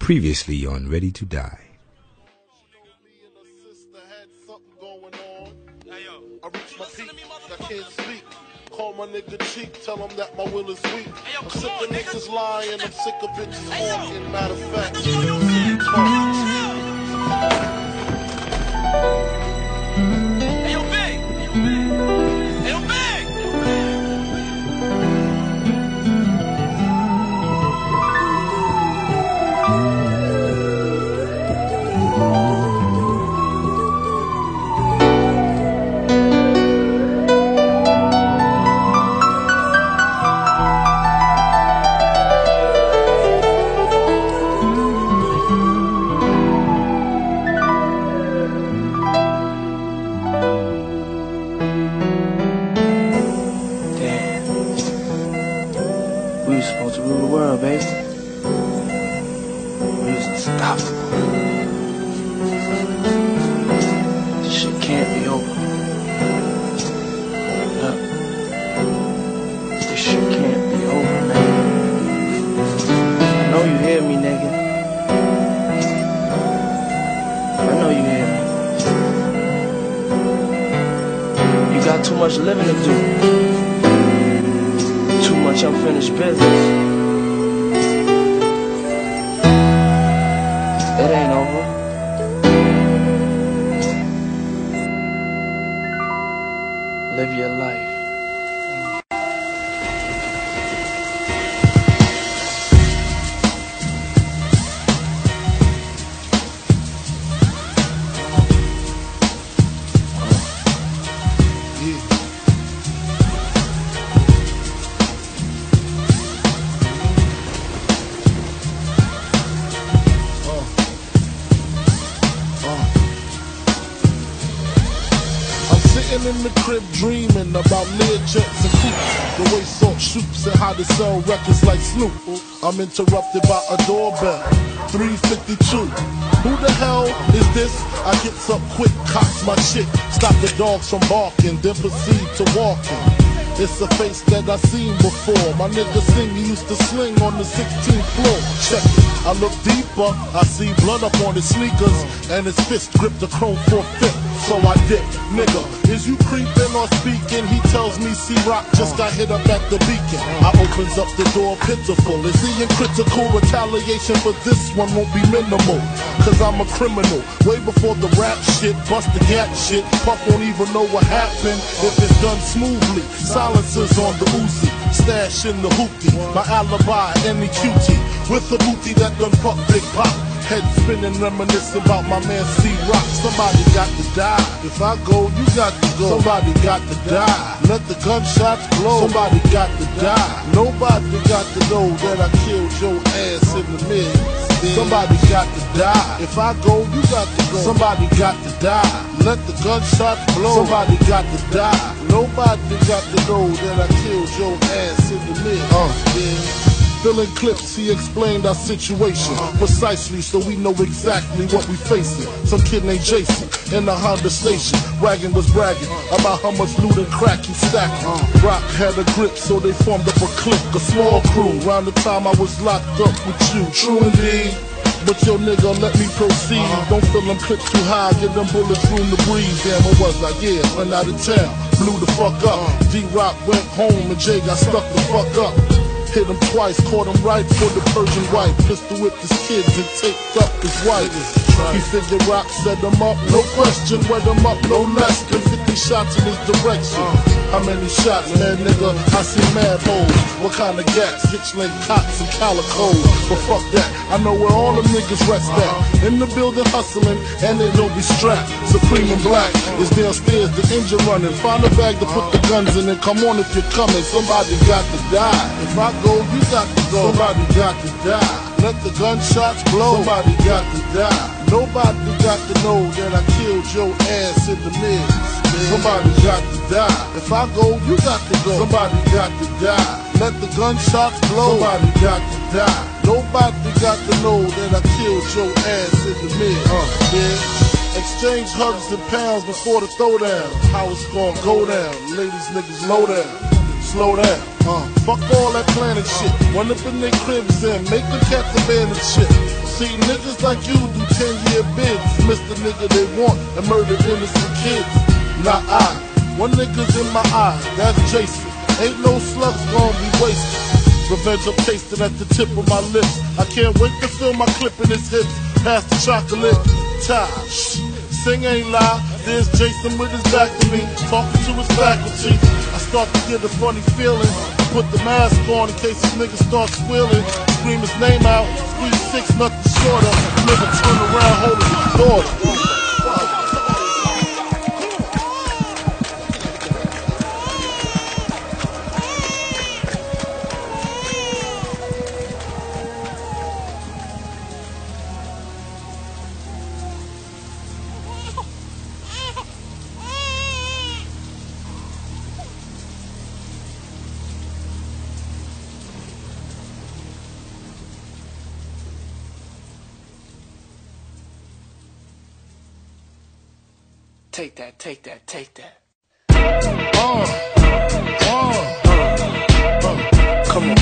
Previously on Ready to Die. I reach my peak, I can't speak. Call my nigga cheek, tell him that my will is weak. I'm sick of niggas lying, I'm sick of bitches talking. Matter of fact, Interrupted by a doorbell. 352. Who the hell is this? I gets up quick, cocks my shit. Stop the dogs from barking, then proceed to walking. It's a face that I seen before. My nigga sing, he used to sling on the 16th floor. Check it. I look deeper, I see blood up on his sneakers, and his fist grip the chrome for fifth. So I dip, nigga. Is you creeping or speaking? He tells me C Rock just got hit up at the beacon. I opens up the door pitiful. Is he in critical retaliation for this one won't be minimal? Cause I'm a criminal. Way before the rap shit, bust the gap shit. Puff won't even know what happened if it's done smoothly. Silencers on the Uzi, stash in the hoopty. My alibi, any cutie. With a booty that done fuck Big Pop. Head spinning, reminiscing about my man C Rock. Somebody got to die. If I go, you got to go. Somebody got to die. Let the gunshots blow. Somebody got to die. Nobody got to know that I killed your ass in the mid. Somebody got to die. If I go, you got to go. Somebody got to die. Let the gunshots blow. Somebody got to die. Nobody got to know that I killed your ass in the mid. Uh, yeah. Filling clips, he explained our situation precisely so we know exactly what we facing. Some kid named Jason in the Honda station. Wagon was bragging about how much loot and crack he stacking. Rock had a grip, so they formed up a clique, a small crew. Around the time I was locked up with you. True indeed. But yo nigga, let me proceed. Don't fill them clips too high, get them bullets room to breathe. Damn, what was I? Yeah, went out of town, blew the fuck up. D Rock went home and Jay got stuck the fuck up. Hit him twice, caught him right for the Persian wife. Pistol whipped his kids and taped up his wife. He figured Rock set him up, no question, wet him up, no less than 50 shots in his direction. How many shots, man, nigga? I see mad holes. What kind of gas? Hitchling cops and calicos. But fuck that, I know where all the niggas rest at. In the building hustling, and they don't be strapped. Supreme and black is downstairs, the engine running. Find a bag to put the guns in and come on if you're coming. Somebody got to die. If I go, you got to go. Somebody got to die. Let the gunshots blow. Somebody got to die. Nobody got to know that I killed your ass in the mid. Somebody got to die. If I go, you got to go. Somebody got to die. Let the gunshots blow. Somebody got to die. Nobody got to know that I killed your ass in the mid. Uh, yeah. Exchange hugs and pounds before the throwdown. How it's gonna go down. Ladies, niggas, low down. Slow down. Uh, fuck all that planet shit. Run up in their cribs and make the cats abandon shit. See, niggas like you do 10 year bids. Miss the nigga they want and murder innocent kids. Not I. One nigga's in my eye, that's Jason. Ain't no slugs gonna be wasted. Revenge I'm tasting at the tip of my lips. I can't wait to feel my clip in his hips. Pass the chocolate. Tie. Shh. Sing ain't lie. There's Jason with his back to me, talking to his faculty. I start to get a funny feeling. Put the mask on in case this nigga starts squealing. Scream his name out. Squeeze six, nothing shorter. Nigga turn around holding his daughter. Take that, take that, take that. Uh, uh, uh. Come on.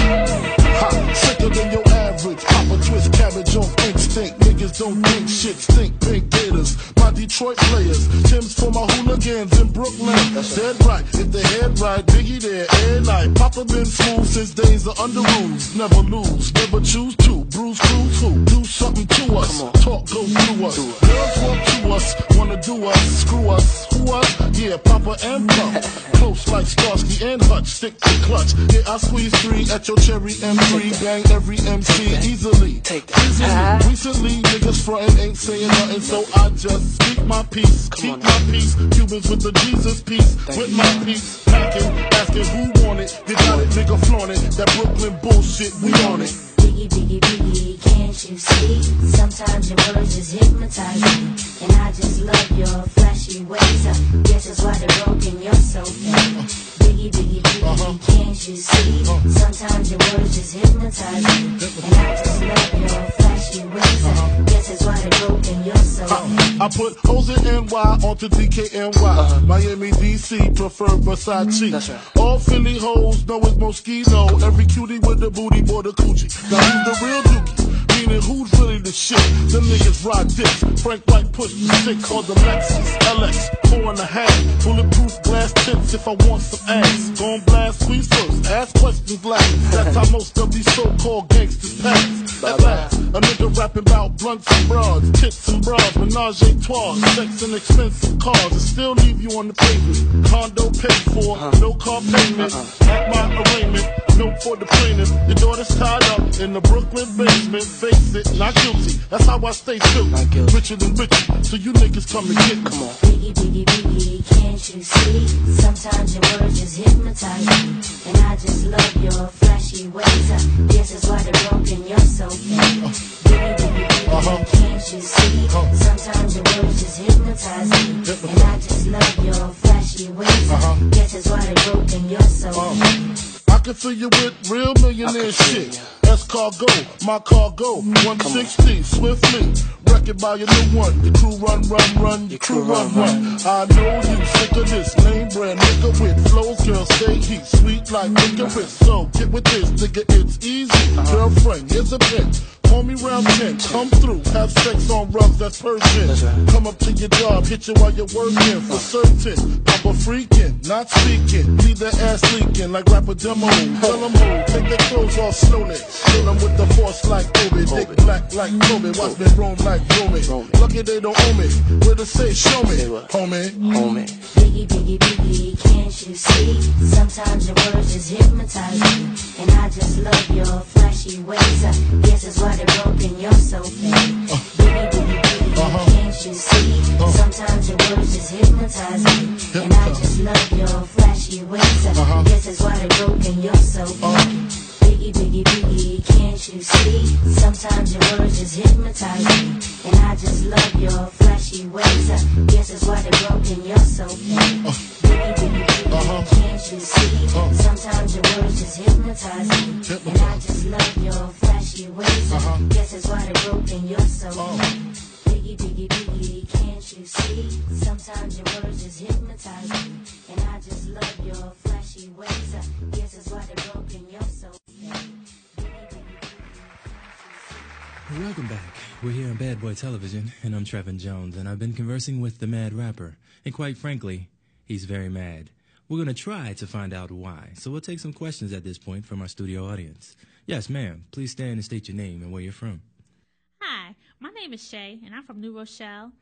Hot, sicker than your average. Papa twist cabbage on instinct. Don't think shit stink. Pink gators, my Detroit players. Tim's for my hooligans in Brooklyn. Dead right, if the head right, Biggie there, air night. Papa been smooth since days of Underoos. Never lose, never choose to. Bruise, cruise, who? Do something to us. Talk goes through us. Girls want to us, wanna do us. Screw us, who us? Yeah, Papa and Puff. Close like Starsky and Hutch, stick to clutch. Yeah, I squeeze three at your cherry M3. Bang every MC easily. Take that. Easily. Recently, niggas frontin' ain't saying nothing, so I just speak my peace. Come Keep on my peace. Cubans with the Jesus piece. with you. my peace. Packing, asking who want it. You got it, nigga, flaunt it. That Brooklyn bullshit, we on it. Biggie, biggie, biggie, can't you see? Sometimes your words just hypnotize me. And I just love your flashy ways. I guess that's why they're broken, you're so fake. Biggie, biggie, biggie, can't you see? Uh-huh. Sometimes your words just hypnotize me. And I just love your flashy ways. I uh-huh. guess that's why they're broken, you're so fake. Uh-huh. I put hoes in NY onto DKNY. Miami, DC, prefer Versace. Mm-hmm. That's right. All Philly hoes know it's Moschino. Every cutie with the booty, boy, the coochie. Now who's the real dookie? Meaning who's really the shit? Them niggas ride dicks. Frank White pushed the sick called the Lexus LX. Four and a half. Bulletproof glass tips if I want some ass. Gon' blast, squeeze first. Ask questions last. That's how most of these so-called gangsters pass. At last, a nigga rapping about blunts and broads, tits and bras, menage a trois, sex and expensive cars, and still leave you on the pavement. Condo paid for, uh-huh. no car payment. Uh-uh. At my arraignment, no for the plaintiff. Your daughter's tied up in the Brooklyn basement. Face it, not guilty. That's how I stay still. Richer than richer, so you niggas come and get me. Come on. Biggie, biggie, biggie, can't you see? Sometimes your words just hypnotize me. And I just love your flashy ways. I guess that's why they're broken, you're so fake. Uh-huh. Biggie, biggie, biggie, Uh-huh. can't you see? Uh-huh. Sometimes your words just hypnotize me. And I just love your flashy ways. I uh-huh. guess that's why they're broken, you're so fake. Can fill you with real millionaire I can feel shit. ya. Escargot, my cargo, 160, swiftly. Wreck it by your new one. Your crew run, run, run. Your crew run, run. I know you sick of this name brand nigga with flows, girl. Stay heat, sweet like licorice. So get with this, nigga. It's easy. Uh-huh. Girlfriend, here's a pin. Call me round 10, come through, have sex on rugs, that's Persian. Right. Come up to your job, hit you while you're working, for certain. Papa freaking, not speaking, leave that ass leaking like rapper demo. Tell them who, take their clothes off slowly. Kill them with the force like Obi, dick black like Kobe, watch me roam like Romy. Lucky they don't owe me, where to say, show me, Say what? homie. Homie. Biggie, biggie, biggie, can't you see? Sometimes your words just hypnotize me. And I just love your flashy ways. I guess that's why they're broken, you're so fake. Biggie, biggie, biggie, can't you see? Uh-huh. Sometimes your words just hypnotize me. And I just love your flashy ways. I guess that's why they're broken, you're so fake. Biggie, biggie, biggie, can't you see? Sometimes your words just hypnotize me. And I just love your flashy ways. I guess that's why they're broken, you're so fake. Biggie, biggie, biggie, can't you see? Sometimes your words just hypnotize me. And I just love your flashy ways. I guess that's why they're broken, you're so fake. Biggie, biggie, biggie, Biggie, can't you see? Sometimes your words just hypnotize me. And I just love your flashy ways. I guess that's why they're broken. Welcome back. We're here on Bad Boy Television, and I'm Trevin Jones, and I've been conversing with the mad rapper. And quite frankly, he's very mad. We're going to try to find out why. So we'll take some questions at this point from our studio audience. Yes, ma'am. Please stand and state your name and where you're from. Hi, my name is Shay, and I'm from New Rochelle.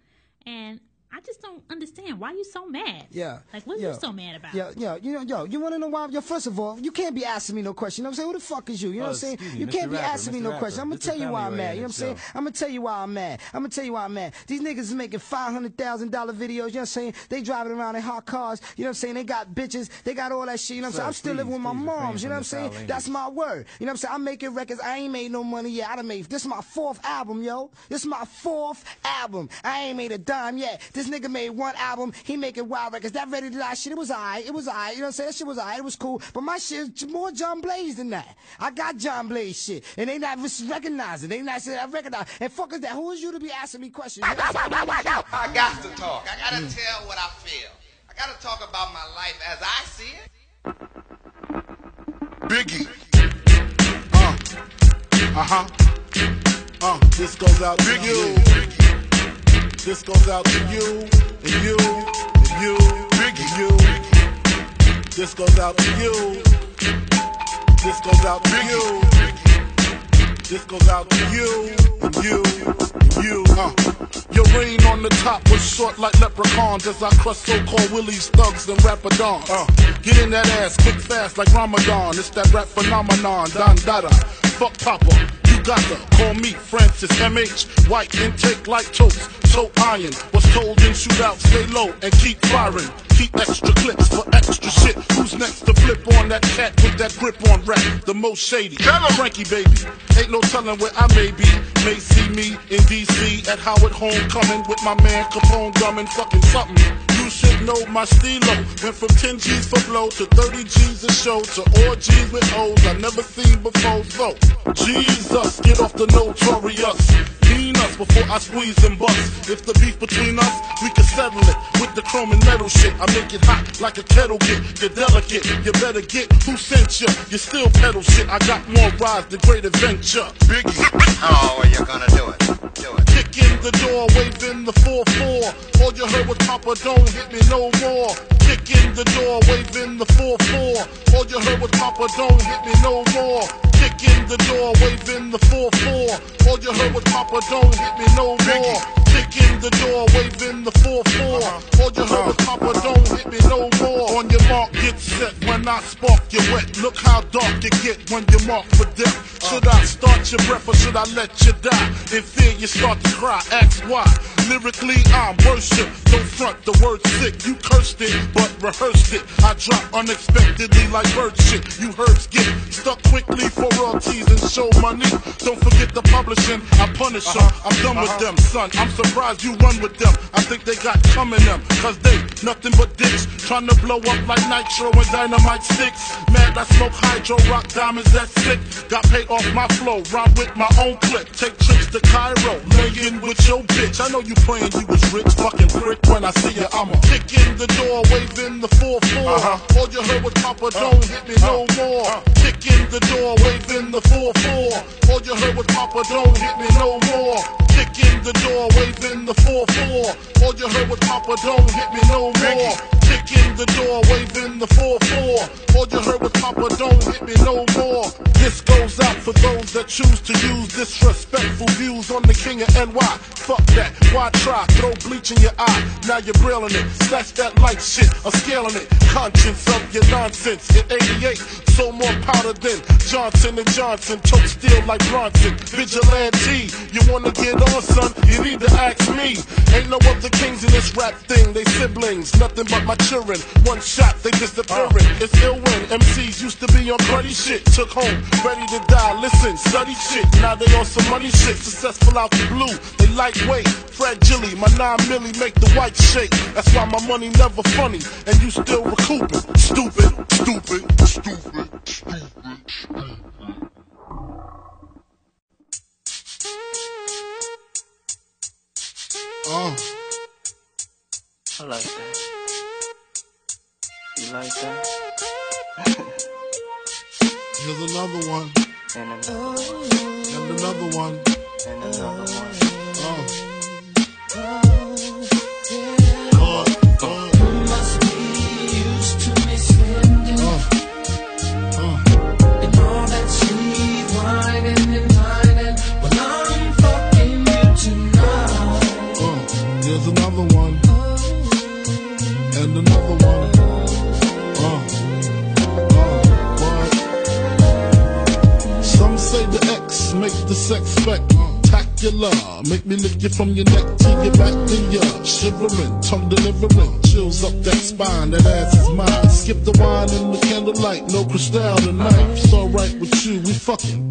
And I just don't understand why you so mad. Yeah. Like, what yeah. are you so mad about? Yeah, yeah, you know, yo, you want to know why? Yo, first of all, you can't be asking me no question. You know what I'm saying? Who the fuck is you? You know Oh, what I'm saying? me, You Mr. can't be Rapper, asking me Mr. no Rapper. question. I'm gonna tell you why I'm mad. You know what I'm saying? I'm gonna tell you why I'm mad. I'm gonna tell you why I'm mad. These niggas is making five hundred thousand dollar videos. You know what I'm saying? They driving around in hot cars. You know what I'm saying? They got bitches. They got all that shit. You know what I'm saying? I'm still living with my moms. You know what I'm saying? That's my word. You know what I'm saying? I'm making records. I ain't made no money yet. I done made. This is my fourth album, yo. This is my fourth album. I ain't made a dime yet. This nigga made one album. He making wild records. That ready to die shit. It was alright. It was alright. You know what I'm saying? That shit was alright. It was cool. But my shit is more John Blaze than that. I got John Blaze shit, and they not recognizing. They not saying I recognize. And fuck is that? Who is you to be asking me questions? You know what I'm? I got to talk. I got to tell what I feel. I got to talk about my life as I see it. Biggie. Uh. Uh-huh. Uh, this goes out to you. This goes out to you, and you, and you, and you. This goes out to you. This goes out to you. This goes out to you, and you, and you. Uh. Your reign on the top was short like leprechauns as I crush so-called willies, thugs, and rapadons. Uh. Get in that ass quick fast like Ramadan. It's that rap phenomenon, Don Dada. Fuck Papa. You got to call me Francis MH. White intake like toast, so iron. Was told in shootout, stay low and keep firing. Keep extra clips for extra shit. Who's next to flip on that cat with that grip on rap? The most shady. Frankie, baby. Ain't no telling where I may be. May see me in DC at Howard Homecoming with my man Capone gumming fucking something. You should know my stilo. Went from 10 G's for blow to 30 G's a show to orgies with O's I never seen before. So, Jesus, get off the notorious. Mean us before I squeeze and bust. If the beef between us, we can settle it with the chrome and metal shit. I make it hot like a kettle get. You're delicate, you better get who sent you. You still pedal shit. I got more rides than great adventure. Biggie. Oh, well, you're gonna do it. Do it. Kick in the door, waving the 4-4. All you heard was Papa, don't hit me no more. Kick in the door, waving the 4-4. All you heard was Papa, don't hit me no more. Kick in the door, waving the 4-4. All you heard was Papa, don't hit me no more. Kick in the door, waving the 4-4. All you heard was Papa, don't hit me no more. On your mark, get set when I spark you wet. Look how dark you get when you mark for death. Uh-huh. Should I start your breath or should I let you die? In fear, you start to cry. Ask why. Lyrically, I'm worship. Don't front the word sick. You cursed it, but rehearsed it. I drop unexpectedly like bird shit. You herbs get stuck quickly for royalties and show money. Don't forget the publishing. I punish them. Uh-huh. I'm done with uh-huh. them, son. I'm surprised you run with them. I think they got coming them. Cause they nothing but dicks. Trying to blow up like nitro and dynamite sticks. Mad, I smoke hydro, rock diamonds, that's sick. Got paid off my flow, rhyme with my own clip. Take trips to Cairo, laying with your bitch. I know you praying you was rich, fucking prick. When I see you, I'ma kick in the door, waving the 4-4. Uh-huh. All you heard was Papa, don't hit me no uh-huh. more. Kick in the door, waving the 4-4. All you heard was Papa, don't hit me no more. Kick in the door, waving the 4-4. All you heard was Papa, don't hit me no more. Kick in the door, waving the 4-4. All you heard was Papa, don't hit me no more. This goes out for those that choose to use disrespectful views on the king of NY. Fuck that, why try? Throw bleach in your eye, now you're brilling it. Slash that light shit, I'm scaling it. Conscience of your nonsense. In 88, so more powder than Johnson and Johnson. Choke steel like Bronson. Vigilante, you wanna get on, son? You need to ask me. Ain't no other kings in this rap thing. They siblings, nothing but my children. One shot, they disappearing. It's ill when MCs used to be on cruddy shit. Took home, ready to die. Listen, study shit. Now they on some money shit. Successful out the blue. They lightweight, fragile. My nine milli make the white shake. That's why my money never funny. And you still recouping. Stupid, stupid, stupid, stupid. Uh, I like that. You like that? Here's another one. And another And another one. and another one. Sex spectacular. Make me lift you from your neck to your back to your shivering, tongue delivering. Chills up that spine, that ass is mine. Skip the wine and the candlelight, no crystal tonight. It's alright with you, we fucking.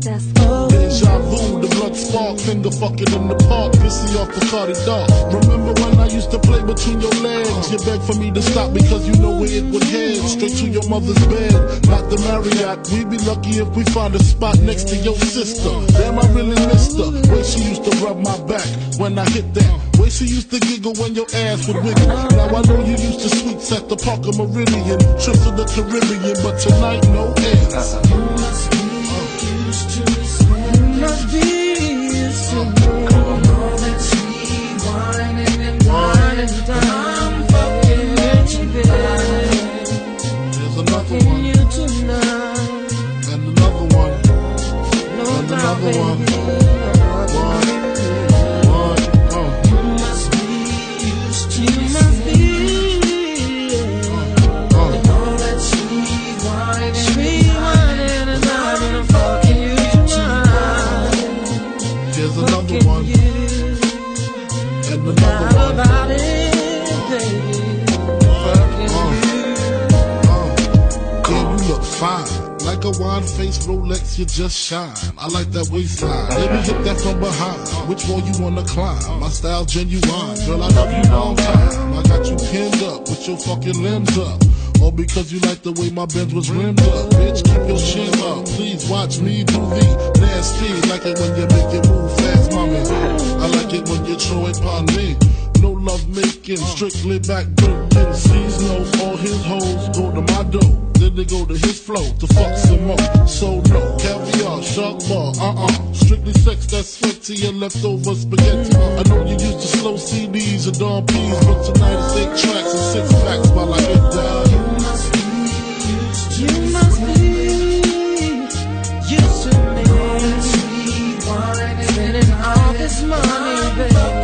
Deja vu, the blood spark, finger fucking in the park, pissy off the Cardi dog. Remember when I used to play between your legs? You begged for me to stop because you know where it would head. Straight to your mother's bed, not the Marriott. We'd be lucky if we find a spot next to your sister. Damn, I really missed her. Way she used to rub my back when I hit that. Way she used to giggle when your ass would wiggle. Now I know you used to suites at the Parker Meridien, trips to the Caribbean, but tonight no ends. Another one. And another one. And another one. One. Wine face Rolex, you just shine. I like that waistline. Let me hit that from behind. Which wall you wanna climb? My style genuine. Girl, I love you long time. I got you pinned up with your fucking limbs up. All because you like the way my Benz was rimmed up. Bitch, keep your chin up. Please watch me do the nasty. Like it when you make it move fast, mommy. I like it when you throw it upon me. No love making, strictly back Sees no, all his hoes go to my dough. Then they go to his flow to fuck some more. So no, caviar, shark bar, uh-uh. Strictly sex that's sweat to your leftover spaghetti. I know you used to slow CDs and Don P's, but tonight it's eight tracks and six packs while I get down. You must be used to me. All this money, baby,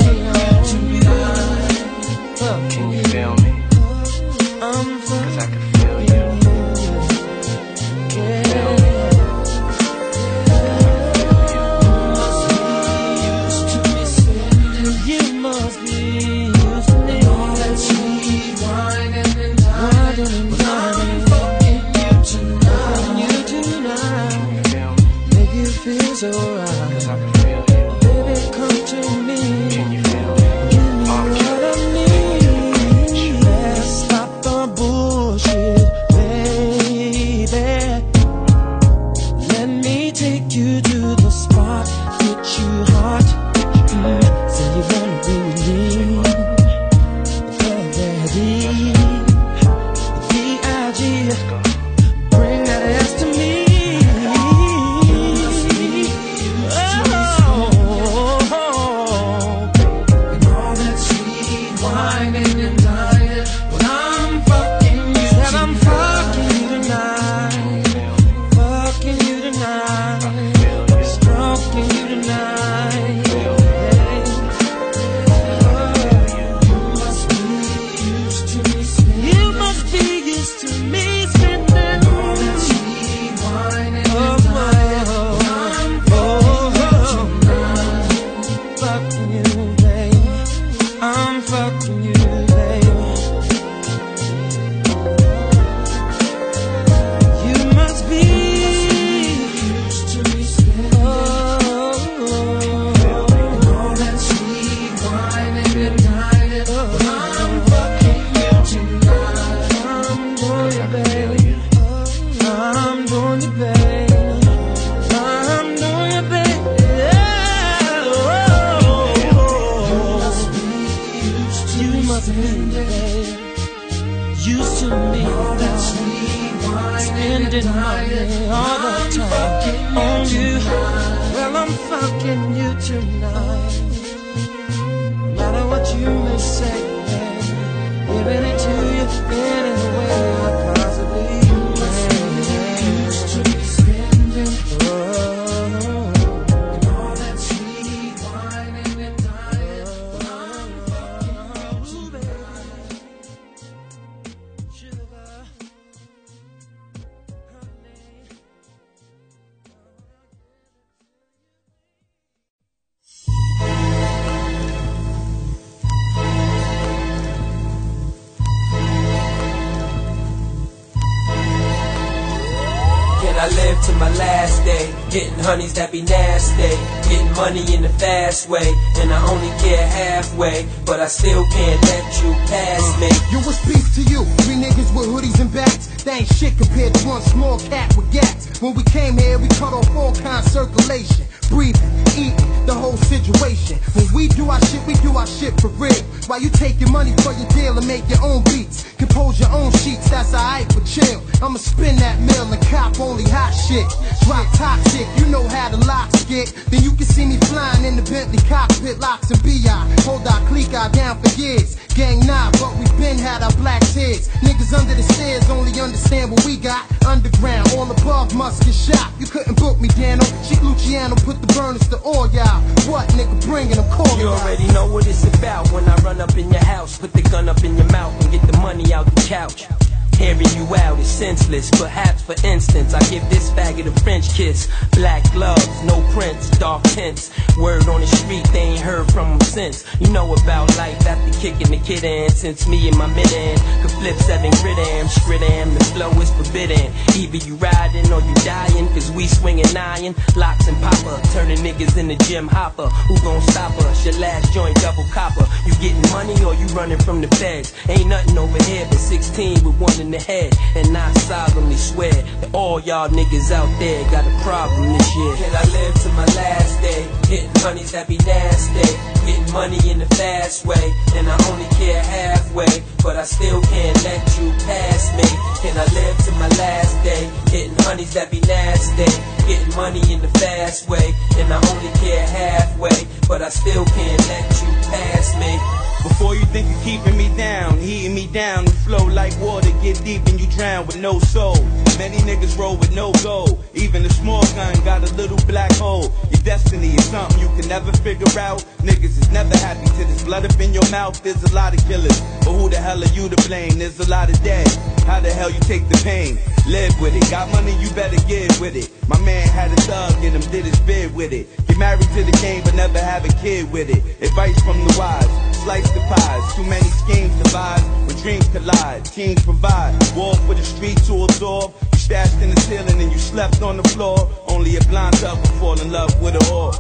live to my last day? Getting honeys that be nasty. Getting money in the fast way. And I only care halfway. But I still can't let you pass me. You was peace to you. Three niggas with hoodies and bats. They ain't shit compared to one small cat with gats. When we came here, we cut off all kind of circulation. Breathing, eating, the whole situation. When we do our shit, we do our shit for real. While you take your money for your deal and make your own beats. Compose your own sheets, that's alright for chill. I'ma spin that mill and cop only hot shit. Drop toxic, you know how the Lox get. Then you can see me flying in the Bentley cockpit, Lox and BI. Hold our clique out down for years. Gang nah, but we been had our black tears. Niggas under the stairs only understand what we got. Underground, all above must get shot. You couldn't book me, Dano. Sheek Luciano put the burners to all y'all. What nigga bringing them calling You already know what it's about when I run up in your house, put the gun up in your mouth and get the money out the couch. Hearing you out is senseless. Perhaps, for instance, I give this faggot a French kiss. Black gloves, no prints, dark tints. Word on the street, they ain't heard from him since. You know about life after kicking the kid in. Since me and my mid end could flip seven grit am, skrit am. The flow is forbidden. Either you riding or you dying, cause we swinging iron. Lox and popper, turning niggas in the gym hopper. Who gon' stop us? Your last joint double copper. You getting money or you running from the feds? Ain't nothing over here but 16 with one the head. And I solemnly swear that all y'all niggas out there got a problem this year. Can I live to my last day? Hitting honeys that be nasty. Getting money in the fast way. And I only care halfway. But I still can't let you pass me. Can I live to my last day? Hitting honeys that be nasty. Getting money in the fast way. And I only care halfway. But I still can't let you pass me. Before you think of keeping me down, heating me down, you flow like water, get deep and you drown with no soul. Many niggas roll with no goal. Even a small gun got a little black hole. Your destiny is something you can never figure out. Niggas is never happy till there's blood up in your mouth. There's a lot of killers, but who the hell are you to blame? There's a lot of dead. How the hell you take the pain? Live with it. Got money, you better give with it. My man had a thug in him, did his bid with it. Get married to the game, but never have a kid with it. Advice from the wise. Slice the pies. Too many schemes devise when dreams collide. Teams provide. War for the street to absorb. You stashed in the ceiling and you slept on the floor. Only a blind thug will fall in love with a whore.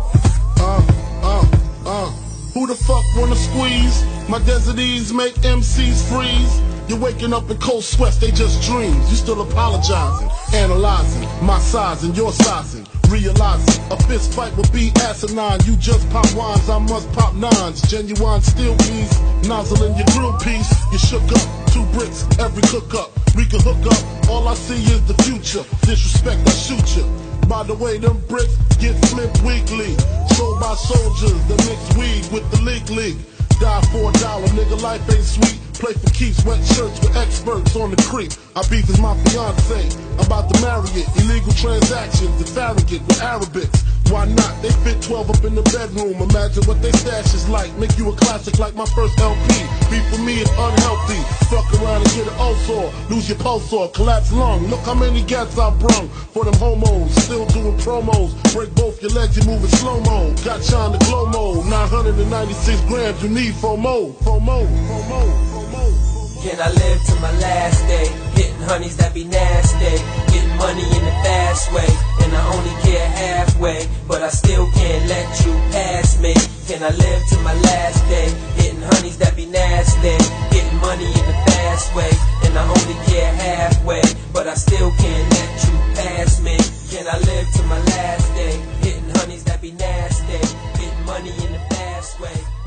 Uh, uh, uh. Who the fuck wanna squeeze? My deserties make MCs freeze. You're waking up in cold sweats, they just dreams. You still apologizing, analyzing my size and your sizing. Realizing a fist fight will be asinine. You just pop wines, I must pop nines. Genuine steel piece, nozzle in your grill piece. You shook up, two bricks, every cook up. We can hook up, all I see is the future. Disrespect, I shoot you. By the way, them bricks get flipped weekly. Sold by soldiers that mix weed with the league league. Die for a dollar, nigga, life ain't sweet. Play for keeps, wet shirts with experts on the creep. I beef is my fiance, I'm about to marry it. Illegal transactions, the farragut with Arabics. Why not? They fit 12 up in the bedroom. Imagine what they stash is like. Make you a classic like my first LP. Beef for me is unhealthy. Fuck around and get an ulcer. Lose your pulse or collapse lung. Look how many gats I brung for them homos. Still doing promos. Break both your legs, you moving slow mo. Got on the glow mode. 996 grams, you need FOMO. FOMO. FOMO. Can I live to my last day? Hitting honeys that be nasty. Getting money in the fast way. And I only care halfway. But I still can't let you pass me. Can I live to my last day? Hitting honeys that be nasty. Getting money in the fast way. And I only care halfway. But I still can't let you pass me. Can I live to my last day? Hitting honeys that be nasty. Getting money in the fast way.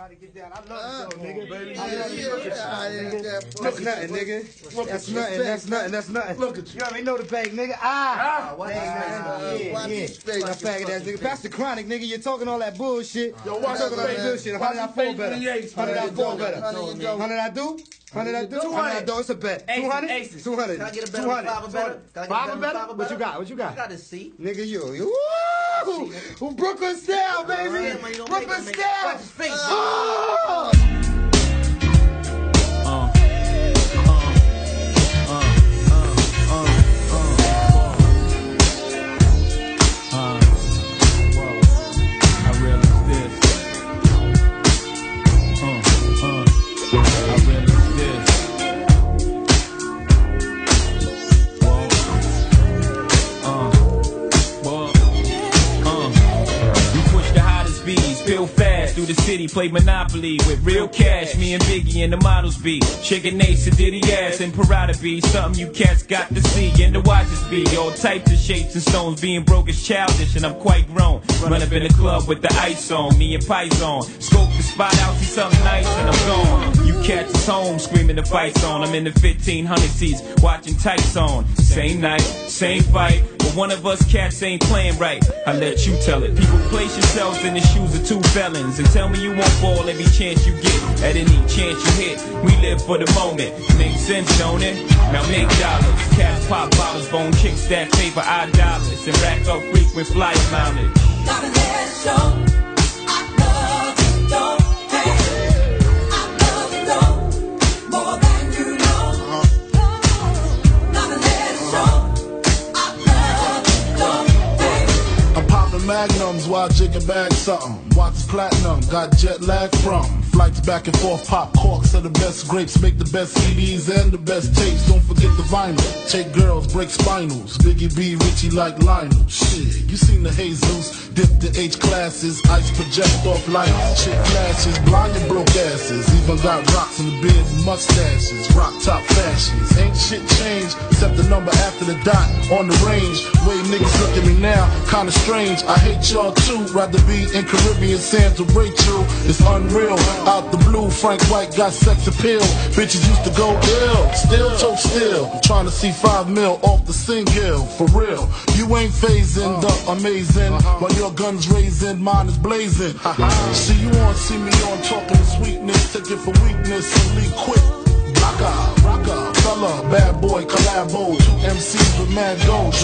That's nothing, nigga. That's nothing. That's nothing. That's nothing. Look at you. You already know the bag, nigga. Ah. watch Hey, your man. face, Yeah, watch yeah. your face, That faggot ass nigga. The chronic, nigga. You're talking all that bullshit. Yo, watch You're talking all that bullshit. Watch Hundred I face better. ace, Hundred I four better. Hundred you I do. Hundred do. Two Hundred hundred. It's a bet. Two hundred. Two hundred. Can I get a bet Two on hundred. five or better? Can I get a Five or better? five What you got? What you got? I got a C. Nigga, you. you woo! Brooklyn style, baby. man, you don't make Brooklyn it, make it. style. Oh! Through the city, play Monopoly with real cash. Me and Biggie and the models be shaking Ace and Diddy ass and Prada be something you cats got to see and the watches be all types of shapes and stones. Being broke is childish and I'm quite grown. Run up in the club with the ice on, me and Pies on. Scope the spot out, see something nice and I'm gone. You cats is home screaming the fights on. I'm in the 1500 seats watching tights on. Same night, same fight. But one of us cats ain't playing right. I let you tell it. People place yourselves in the shoes of two felons and tell me you won't fall every chance you get. At any chance you hit, we live for the moment. Make sense, don't it? Now make dollars. Cats pop bottles, bone chicks that favor our dollars and rack up frequent flyer mileage. Gotta let it show. I love you, don't hate. I love you, don't more than you know. Oh. Gotta let it show. I love you. I'm popping magnums while jigging back something. Platinum, got jet lag from. Flights back and forth, pop corks are the best grapes, make the best CDs and the best tapes. Don't forget the vinyl. Take girls, break spinals. Biggie B, Richie like Lionel. Shit, you seen the Jesus, dip the H classes, ice project off lights, chick flashes, blind and broke asses. Even got rocks in the beard mustaches, rock top fashions. Ain't shit changed except the number after the dot on the range. Way niggas look at me now, kinda strange. I hate y'all too, rather be in Caribbean sands with Rachel. It's unreal. Out the blue, Frank White got sex appeal. Bitches used to go ill, still toe still. Trying to see five mil off the single, for real. You ain't phasing the amazing, while your gun's raising, mine is blazing. see you on, see me on, talking sweetness, take it for weakness and leave quick. Rocka, rocka, fella, bad boy, collabo, two MCs with mad gold.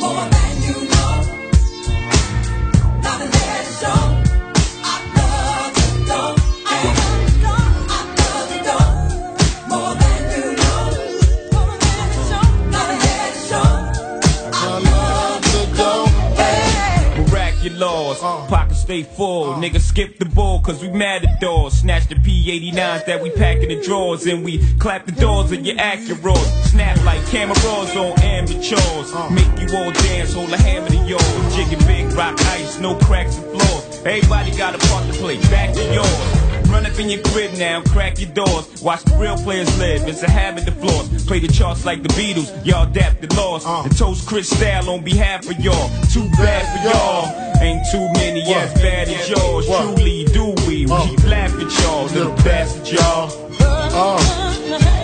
More than stay full. Uh. nigga. skip the bull cause we mad at doors. Snatch the P89s that we pack in the drawers and we clap the doors of your Acuras. Snap like cameras on amateurs. Uh. Make you all dance, hold a hammer to yours. Jigging big, rock ice, no cracks in floors. Everybody got a part to play, back to yours. Run up in your crib now, crack your doors. Watch the real players live. It's a habit to floss. Play the charts like the Beatles. Y'all adapt the laws. And toast Cristal on behalf of y'all. Too bad for y'all. Ain't too many as bad as yours. Truly do we. We laugh at y'all, little bastard y'all. Uh,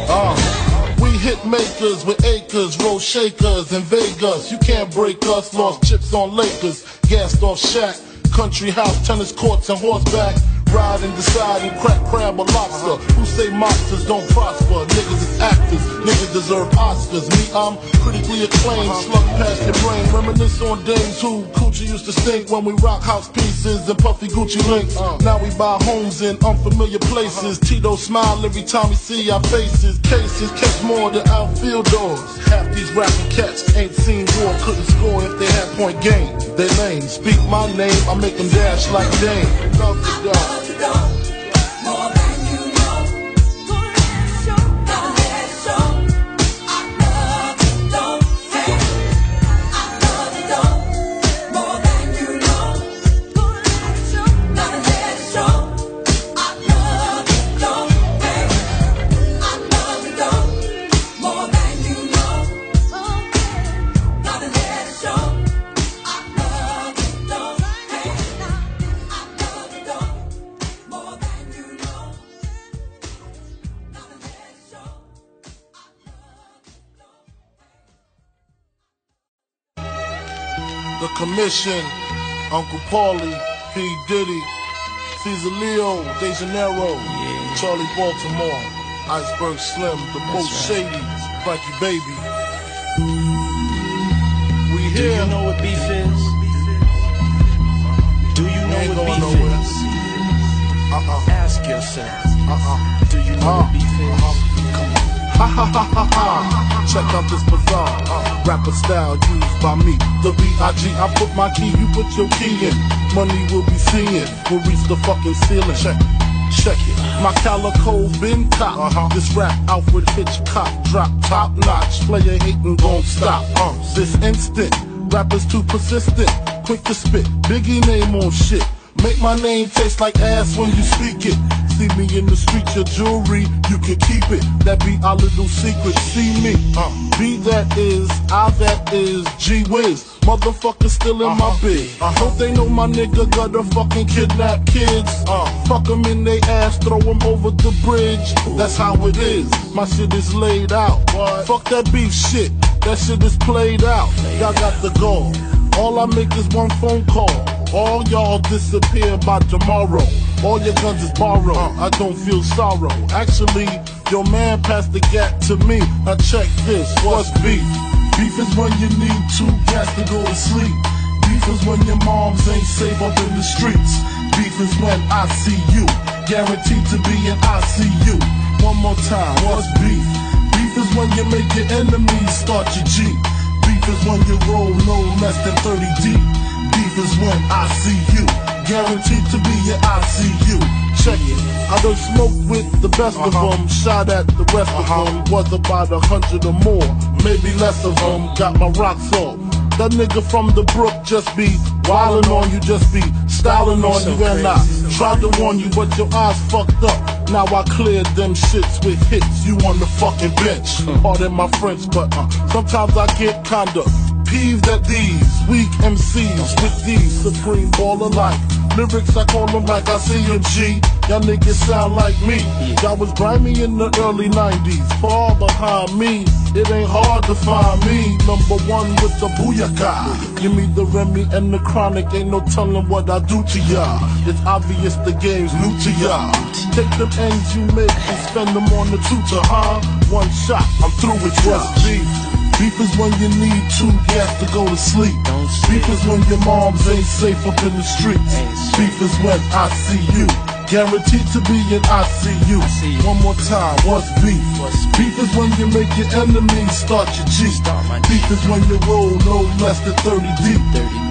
uh. We hit makers with acres, roll shakers in Vegas. You can't break us, lost chips on Lakers, gassed off Shaq, country house, tennis courts, and horseback. Ride and decide who crack crab or lobster. Who say monsters don't prosper? Niggas is actors, niggas deserve Oscars. Me, I'm critically acclaimed, slug past your brain. Reminisce on days who coochie used to stink when we rock house pieces and puffy Gucci links. Now we buy homes in unfamiliar places. Tito smile every time we see our faces. Cases catch more than outfield doors. Half these rapping cats ain't seen war, couldn't score if they had point game. They lame. Speak my name, I make them dash like Dame. Dog. Uncle Paulie, P. Diddy, Cesar Leo, De Janeiro, Charlie Baltimore, Iceberg Slim, The Most Shady, Frankie Baby. We here. Do you know what beef is? Do you know what beef nowhere. is? Uh-uh. Ask yourself. Uh-uh. Do you know Uh, what beef is? Ha ha ha ha ha. Check out this bizarre uh, rapper style used by me. The B.I.G. I put my key, you put your key in. Money we'll be seeing. We'll reach the fucking ceiling. Check. Check it. My calico been top. This rap Alfred Hitchcock drop top notch. Player hating gon' stop. Uh, this instant. Rappers too persistent. quick to spit. Biggie name on shit. Make my name taste like ass when you speak it. See me in the streets, your jewelry, you can keep it. That be our little secret. See me, uh, B that is, I that is, G Wiz. Motherfucker still in my bed. I hope they know my nigga got a fucking kidnap kids. Uh, fuck 'em in they ass, throw 'em over the bridge. That's how it is. My shit is laid out. Fuck that beef shit. That shit is played out. Y'all got the goal. All I make is one phone call. All y'all disappear by tomorrow. All your guns is borrowed. I don't feel sorrow. Actually, your man passed the gap to me. Now check this. What's beef? Beef is when you need two cats to go to sleep. Beef is when your moms ain't safe up in the streets. Beef is when I see you. Guaranteed to be in ICU. One more time. What's beef? Beef is when you make your enemies start your G. Beef is when you roll no less than 30 deep. Beef is when I see you. Guaranteed to be your ICU. Check it. I done smoked with the best of them. Shot at the rest of them. Was about a hundred or more. Maybe less of them. Got my rocks off. That nigga from the brook just be wildin' on you, just be styling on you, and I tried to warn you, but your eyes fucked up. Now I cleared them shits with hits. You on the fucking bench. Pardon my French, but uh, sometimes I get kinda peeved at these weak MCs with these supreme baller like lyrics. I call them like I see them G. Y'all niggas sound like me. Y'all was grimy in the early 90s, far behind me. It ain't hard to find me. Number one with the booyaka. Give me the Remy and the chronic. Ain't no telling what I do to y'all. It's obvious the game's new to y'all. Take them ends you make and spend them on the tutor, huh? One shot, I'm through with beef. Beef is when you need two gas to go to sleep. Beef is when your moms ain't safe up in the streets. Beef is when I see you. Guaranteed to be in ICU. One more time, what's beef? Beef is when you make your enemies start your G. Beef is when you roll no less than 30 deep.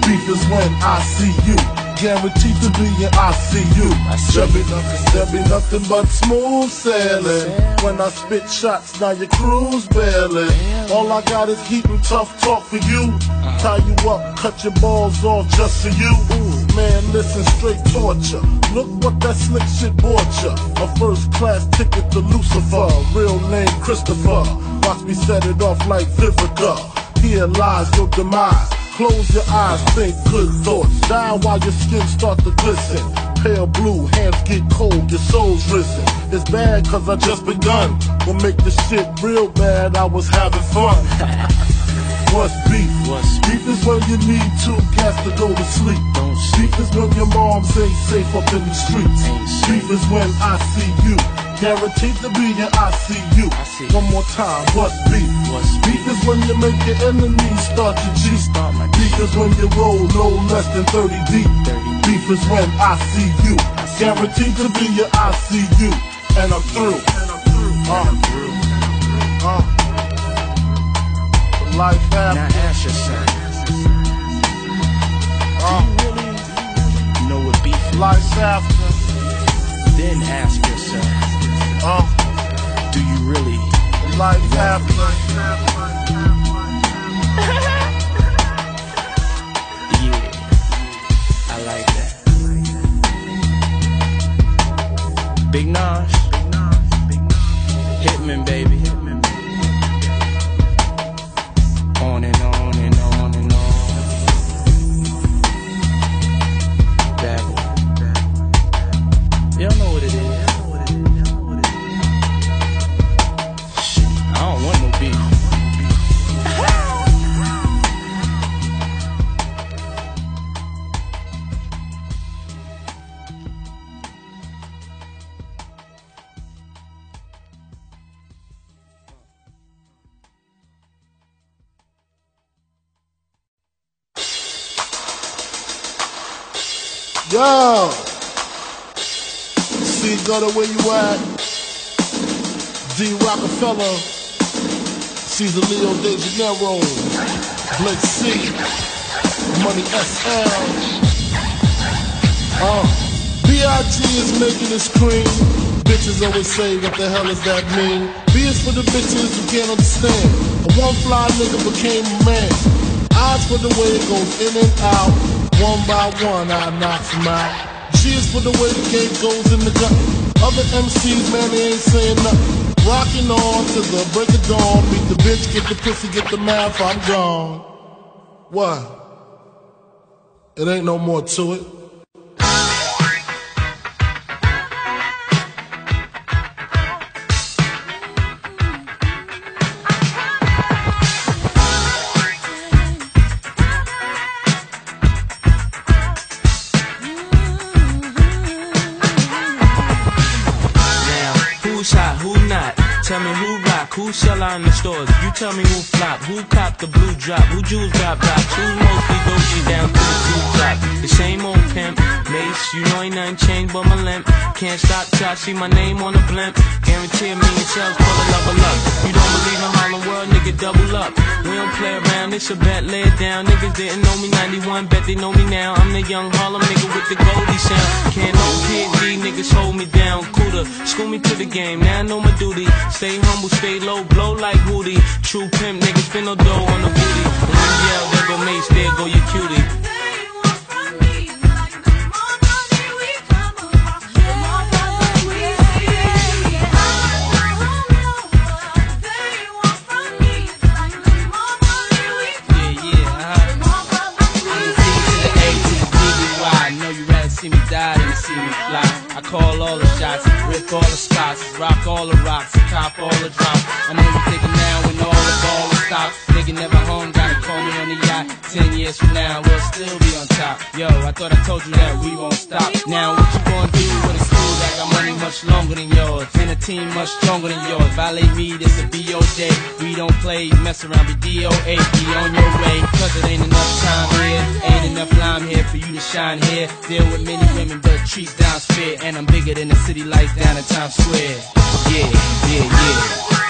Beef is when I see you. Guaranteed to be in ICU. There'll be nothing, there'll be nothing but smooth sailing. When I spit shots, now your crew's bailing. All I got is heat and tough talk for you. Tie you up, cut your balls off just for you. Man, listen, straight torture. Look what that slick shit bought ya. A first class ticket to Lucifer. Real name Christopher. Watch me set it off like Vivica. Here lies your demise. Close your eyes, think good thoughts. Die while your skin start to glisten. Pale blue, hands get cold, your soul's risen. It's bad cause I just begun. Will make the shit real bad, I was having fun. What's beef? What's beef is when you need two cats to go to sleep. Beef is when your moms ain't safe up in the streets. Beef is when I see you. Guaranteed to be in ICU. One more time, what's beef? beef is when you make your enemies start to G. Beef is when you roll no less than 30 deep. Beef is when I see you. Guaranteed to be your ICU. And I'm through. Uh, uh, life after. Now ask yourself, Uh, do you really know what beef is? life after. Then ask yourself, Uh, do you really life after. Yeah, I like that. Big Nas, See, gutter where you at? D. Rockefeller, Caesar Leo De Janeiro, Blake C, Money SL. Uh, B.I.G. is making it scream. Bitches always say, what the hell does that mean? B is for the bitches who can't understand. A one fly nigga became a man. Eyes for the way it goes in and out. One by one, I knock them out. Cheers for the way the game goes in the gut. Other MCs, man, they ain't saying nothing. Rocking on to the break of dawn. Beat the bitch, get the pussy, get the math, I'm gone. What? It ain't no more to it. Sell out in the stores. You tell me who flop, who cop the blue drop, who jewels drop blocks, who mostly Gucci down to the two drop. The same old pimp, Mase, you know ain't nothing changed but my limp. Can't stop till I see my name on the blimp. Guarantee a million sales for the level up. You don't believe in Harlem World, nigga, double up. We don't play around, it's a bet, lay it down. Niggas didn't know me 91, bet they know me now. I'm the young Harlem nigga with the Goldie sound. Can't no PD, niggas hold me down. Cooler, school me to the game, now I know my duty. Stay humble, stay low, blow like Woody. True pimp, niggas spin no dough on the booty. When you yell, there go Mase, there go your cutie. All the spots, rock all the rocks, cop all the drops. I know you're thinking now when all the ball stopped. Nigga never home, gotta call me on the yacht. Ten years from now, we'll still be on top. Yo, I thought I told you that we won't stop. Now what you gonna do when it's much longer than yours, and a team much stronger than yours. Violate me, this a BO day. We don't play, mess around, be DOA. Be on your way, cause it ain't enough time here. Ain't enough lime here for you to shine here. Deal with many women, but treat down's fair. And I'm bigger than the city lights down in Times Square. Yeah, yeah, yeah.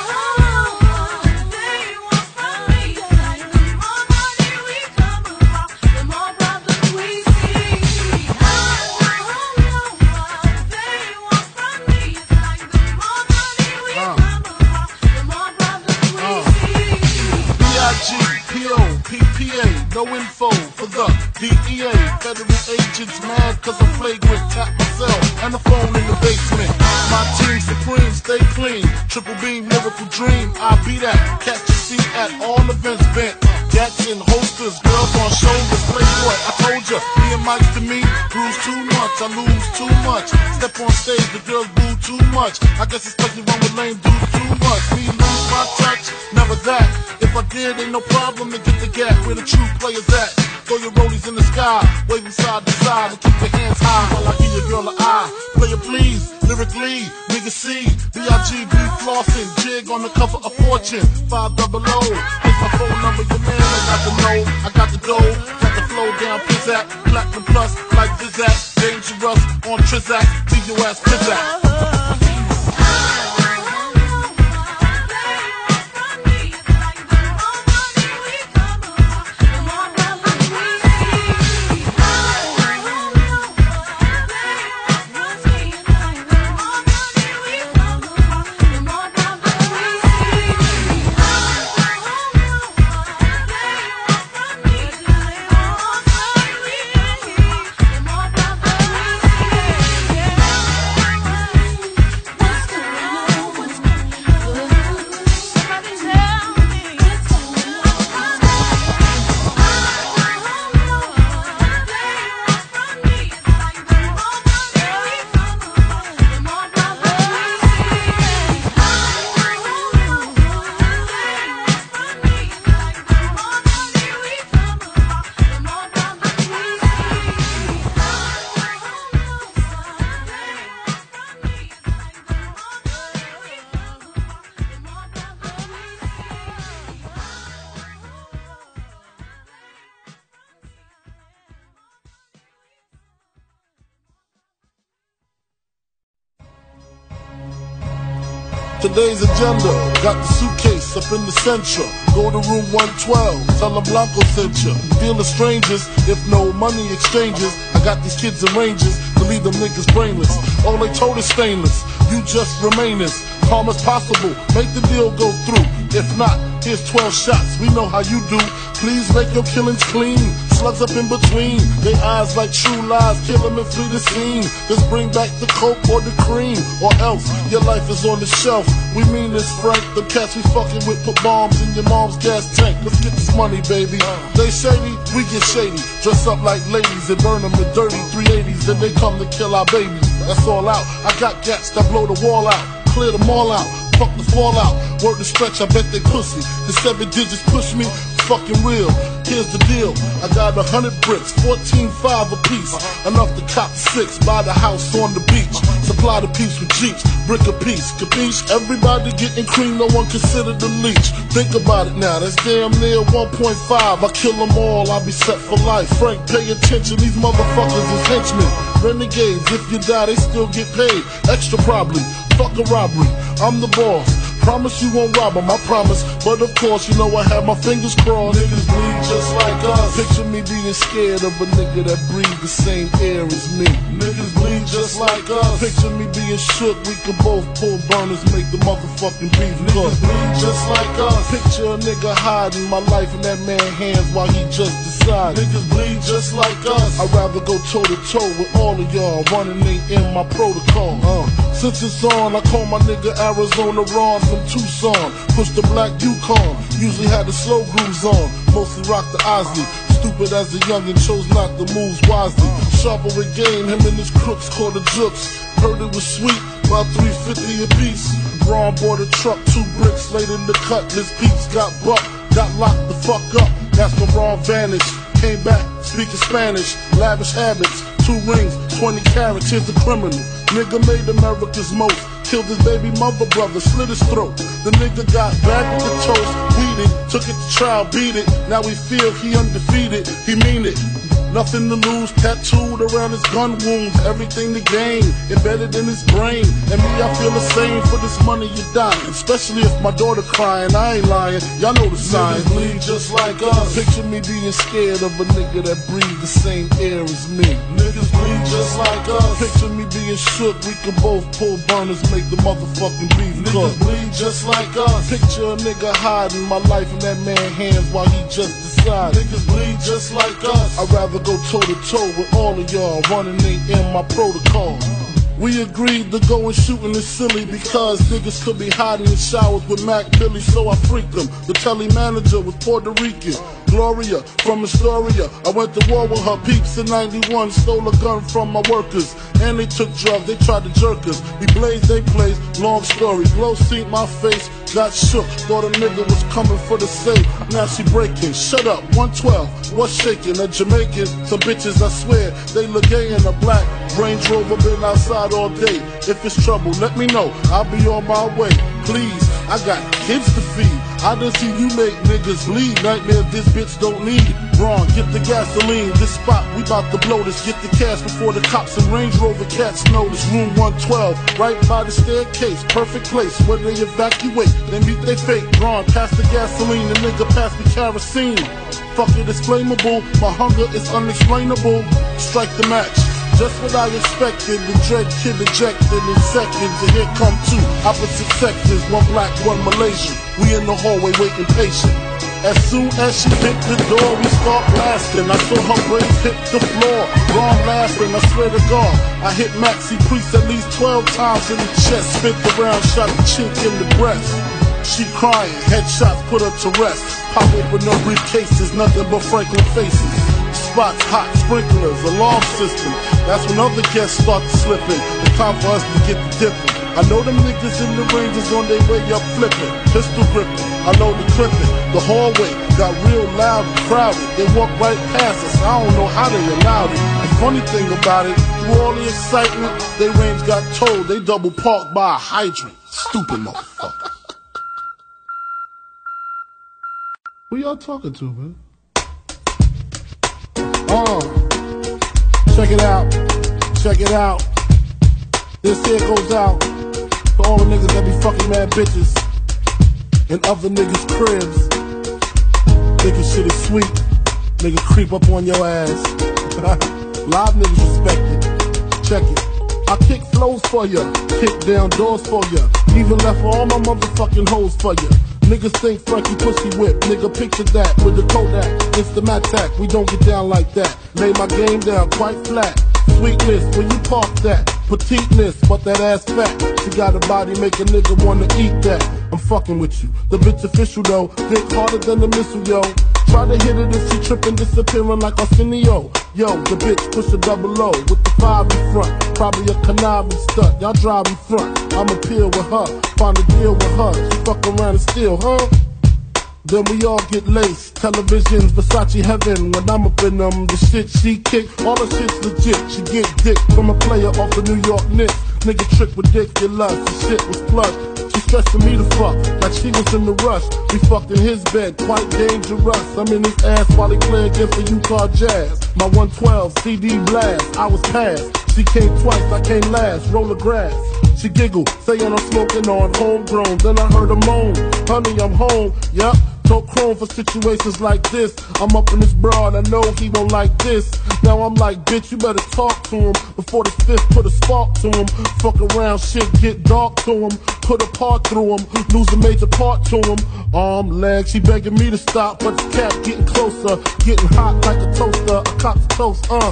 Agents mad cause I'm flagrant. Tap myself and the phone in the basement. My team supreme, stay clean. Triple beam, lyrical dream. I be that. Catch a seat at all events bent. Gats in holsters, girls on shoulders. Playboy, I told ya. Me and Mike to me, bruise too much. I lose too much. Step on stage, the girls boo too much. I guess it's cause you run with lame dudes too much. Me lose my touch, never that. If I did, ain't no problem to get the gap where the true players at. Waving side to side, and keep your hands high while I give your girl an eye. Player please, lyrically, nigga C, B-I-G-B flossing, jig on the cover of Fortune, five double O. Here's my phone number, your man, I got the know, I got the dough, got the flow down, pizzat, platinum plus, like Zizak, dangerous on Trizak, leave your ass pizzat. Agenda, got the suitcase up in the central. Go to room 112, tell them Blanco sent you. Feel the strangers, if no money exchanges. I got these kids in ranges to leave them niggas brainless. All they told is stainless, you just remain as calm as possible. Make the deal go through. If not, here's 12 shots, we know how you do. Please make your killings clean. slugs up in between. They eyes like true lies, kill 'em and flee the scene. Just bring back the coke or the cream, or else your life is on the shelf. We mean this, Frank. The cats we fucking with put bombs in your mom's gas tank. Let's get this money, baby. They shady, we get shady. Dress up like ladies and burn them in dirty 380s. Then they come to kill our babies. That's all out. I got gats that blow the wall out, clear them all out. Fuck the fallout, word the stretch, I bet they pussy. The seven digits push me, fucking real. Here's the deal, I got a hundred bricks, 14 five a piece. Enough to cop six, buy the house on the beach. Supply the piece with jeeps, brick a piece, capiche? Everybody getting cream, no one considered the leech. Think about it now, that's damn near 1.5. I kill them all, I'll be set for life. Frank, pay attention, these motherfuckers is henchmen. Renegades, if you die, they still get paid. Extra probably, fuck a robbery. I'm the boss. Promise you won't rob 'em, I promise. But of course, you know I have my fingers crossed. Niggas bleed just like us. Picture me being scared of a nigga that breathes the same air as me. Niggas bleed just like us. Picture me being shook. We could both pull burners, make the motherfucking beef cook. Niggas bleed just like us. Picture a nigga hiding my life in that man's hands while he just decided. Niggas bleed just like us. I'd rather go toe to toe with all of y'all. Running ain't in my protocol. Uh. Since it's on, I call my nigga Arizona Ron from Tucson. Push the black Yukon. Usually had the slow grooves on. Mostly rock the Isley. Stupid as a youngin' chose not to move wisely. Sharper with game, him and his crooks called the jooks. Heard it was sweet, about 350 a piece. Ron bought a truck, two bricks laid in the cut. His peeps got bucked, got locked the fuck up. That's when Ron vanished. Came back, speaking Spanish, lavish habits, two rings, 20 carats, here's the criminal. Nigga made America's most, killed his baby mother brother, slit his throat. The nigga got back with the toast, weeded, took it to trial, beat it. Now we feel he undefeated, he mean it. Nothing to lose, tattooed around his gun wounds, everything to gain, embedded in his brain. And me, I feel the same for this money you die. Especially if my daughter crying, I ain't lying. Y'all know the signs. bleed just like us. Picture me being scared of a nigga that breathes the same air as me. Niggas bleed just like us. Picture me being shook, we can both pull burners, make the motherfucking beef cook. Bleed just like us. Picture a nigga hiding my life in that man's hands while he just decided. Niggas bleed just like us. I'd rather go toe to toe with all of y'all, running ain't in my protocol. We agreed to go and shooting is silly because niggas could be hiding in showers with Mac Billy, so I freaked them. The telly manager was Puerto Rican. Gloria from Astoria. I went to war with her peeps in 91, stole a gun from my workers. And they took drugs, they tried to jerk us. We blazed, they blazed, long story. Glow seen my face, got shook. Thought a nigga was coming for the safe. Now she breaking. Shut up, 112, what's shaking? A Jamaican, some bitches, I swear, they look gay in a black Range Rover, been outside all day. If it's trouble, let me know, I'll be on my way. Please, I got kids to feed. I done see you make niggas bleed. Nightmare this bitch don't need. Wrong, get the gasoline. This spot, we bout to blow this. Get the cash before the cops and Range Rover cats notice. Room 112, right by the staircase. Perfect place where they evacuate. They meet they fate. Wrong, pass the gasoline. The nigga pass me kerosene. Fuck it, it's flammable. My hunger is unexplainable. Strike the match. Just what I expected, the dread kid ejected in seconds, and here come two opposite sectors, one black, one Malaysian. We in the hallway waiting patient. As soon as she hit the door, we start blasting. I saw her brains hit the floor. Wrong laughing, I swear to God. I hit Maxi Priest at least 12 times in the chest. Spit the round, shot the chink in the breast. She crying, headshots put her to rest. Pop open no briefcases, nothing but Franklin faces. Spots, hot sprinklers, alarm system. That's when other guests start to slipping. It's time for us to get the dipping. I know them niggas in the ranges on their way up flipping, pistol gripping. I know the clipping. The hallway got real loud and crowded. They walk right past us. I don't know how they allowed it. The funny thing about it, through all the excitement, they range got told they double parked by a hydrant. Stupid motherfucker. Who y'all talking to, man? Uh, check it out. Check it out. This here goes out to all the niggas that be fucking mad bitches and other niggas' cribs. Thinking shit is sweet. Nigga creep up on your ass. Live niggas respect it. Check it. I kick flows for ya, kick down doors for ya, even left all my motherfucking hoes for ya. Niggas think Frankie pussy whip. Nigga, picture that with the Kodak. Instamatic, we don't get down like that. Lay my game down quite flat. Sweetness, where you park that? Petiteness, but that ass fat. She got a body, make a nigga wanna eat that. I'm fucking with you. The bitch official though, dick harder than the missile, yo. Try to hit it and she tripping, disappearing like Arsenio. Yo, the bitch push a double O with the five in front. Probably a conniving stunt. Y'all drive in front. I'ma peel with her, find a deal with her. She fuck around and steal, huh? Then we all get laced. Televisions, Versace heaven. When I'm up in them, the shit she kick, all the shit's legit. She get dick from a player off the New York Knicks. Nigga trick ridiculous. The shit was plush. Stressing me to fuck, like she was in the rush. We fucked in his bed, quite dangerous. I'm in his ass while he play against the Utah Jazz. My 112 CD blast, I was passed. She came twice, I came last. Roll the grass. She giggled, saying I'm smoking on homegrown. Then I heard her moan, honey, I'm home. Yup, told chrome for situations like this. I'm up in this broad, I know he won't like this. Now I'm like, bitch, you better talk to him before the fifth put a spark to him. Fuck around, shit get dark to him. Put a part through him, lose a major part to him. Arm, leg, she begging me to stop, but the cat getting closer, getting hot like a toaster. A cop's toast, uh.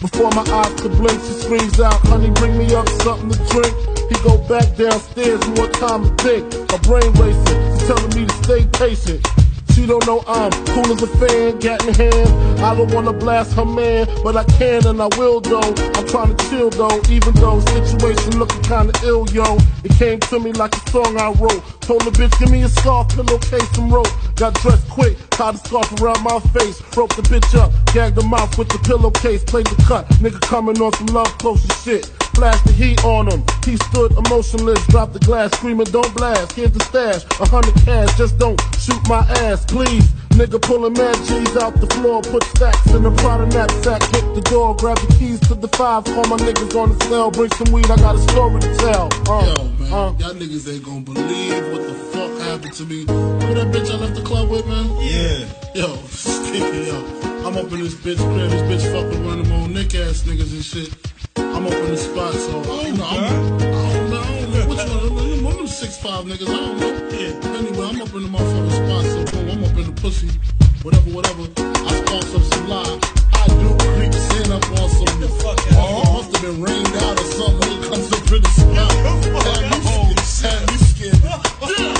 Before my eyes could blink, she screams out, honey, bring me up something to drink. He go back downstairs, more time to think. My brain racing, telling me to stay patient. She don't know I'm cool as a fan, gat in hand. I don't wanna blast her man, but I can and I will though. I'm trying to chill though, even though situation looking kinda ill, yo. It came to me like a song I wrote. Told the bitch, give me a scarf, pillowcase, and rope. Got dressed quick, tied the scarf around my face. Broke the bitch up, gagged her mouth with the pillowcase, played the cut. Nigga coming on some love closer shit. Flash the heat on him. He stood emotionless, dropped the glass, screaming, don't blast. Here's the stash, a hundred cash, just don't shoot my ass, please. Nigga pulling mad G's out the floor, put stacks in a Prada knapsack, hit the door, grab the keys to the five, call my niggas on the cell, bring some weed, I got a story to tell. Uh, Yo, man, y'all niggas ain't gonna believe what the fuck happened to me. Remember that bitch I left the club with, man? Yeah. Yo, stinky, yo. I'm up in this bitch crib, this bitch fucking running on nick ass niggas and shit. I'm up in the spot, so you know, I'm, I don't know, I don't know which one. I'm one of them six five niggas. I don't know. Yeah. Anyway, I'm up in the motherfucking spot, so the pussy, whatever, whatever. I sponsor some lie. I do creep sin up on some. The fuck oh, must have been rained out or something. It comes up in the spot. Damn, you scared. Damn, you scared.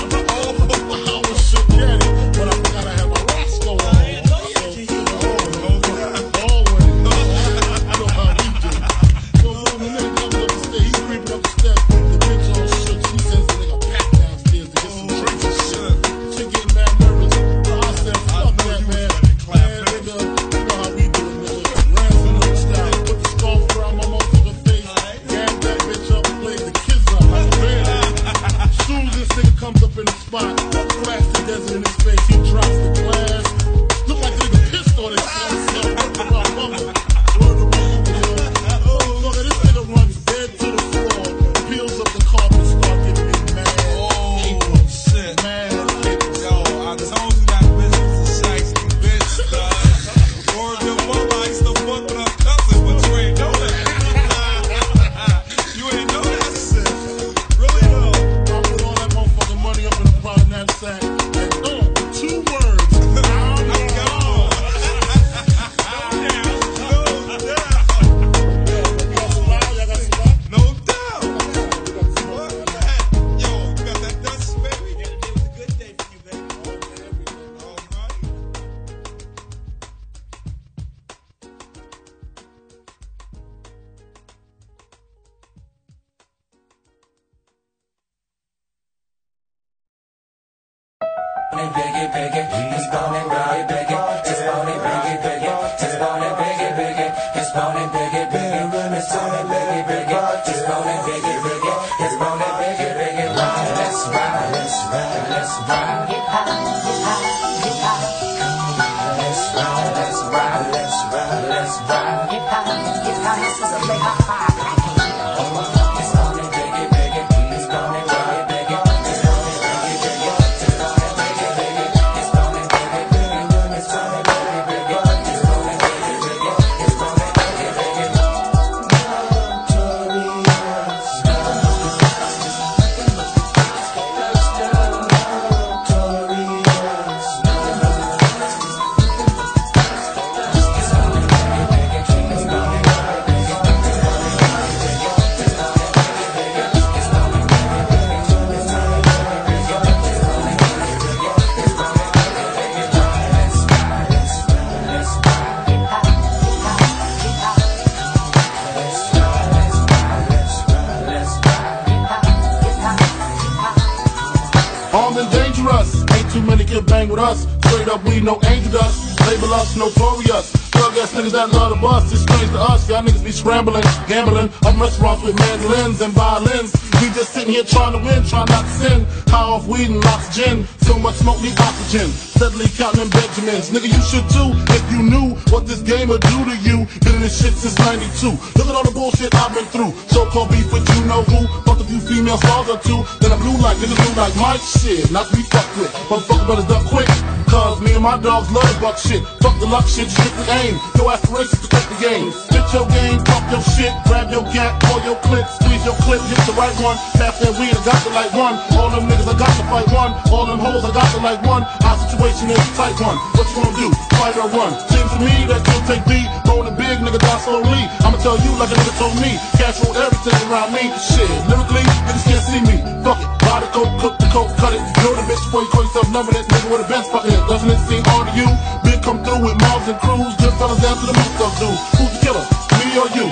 bust. It's strange to us. Y'all niggas be scrambling, gambling. I'm restaurants with mandolins and violins. We just sitting here trying to win, trying not to sin. High off weed and lots of gin. So much smoke need oxygen. Steadily counting Benjamins. Nigga, you should too if you knew what this game would do to you. Been in this shit since 92. Look at all the bullshit I've been through. So-called beef with you know who. Fuck a few female stars or two. Then I'm blue like niggas blue like my shit. Not to be fucked with. Motherfucker better duck quick. Cause me and my dogs love buck shit. Fuck the luck shit, strictly aim. No aspirations to quit the game. Spit your game, pump your shit, grab your gat, pull your clip, squeeze your clip, hit the right one. Pass that weed, I got to like one. All them niggas, I got to fight one. All them hoes, I got to like one. Our situation is a tight one. What you gonna do? Fight or run? Seems to me that you'll take B. Rolling big, nigga, die slowly. I'ma tell you like a nigga told me. Cash roll everything around me. Shit, lyrically, niggas can't see me. Fuck it. Buy the coke, cook the coke, cut it. Know the bitch before you call yourself number that nigga with a Benz fucking. Doesn't it seem hard to you? Big come through with mobs and crews. Good fellas down to the most of dude. Who's the killer? Me or you?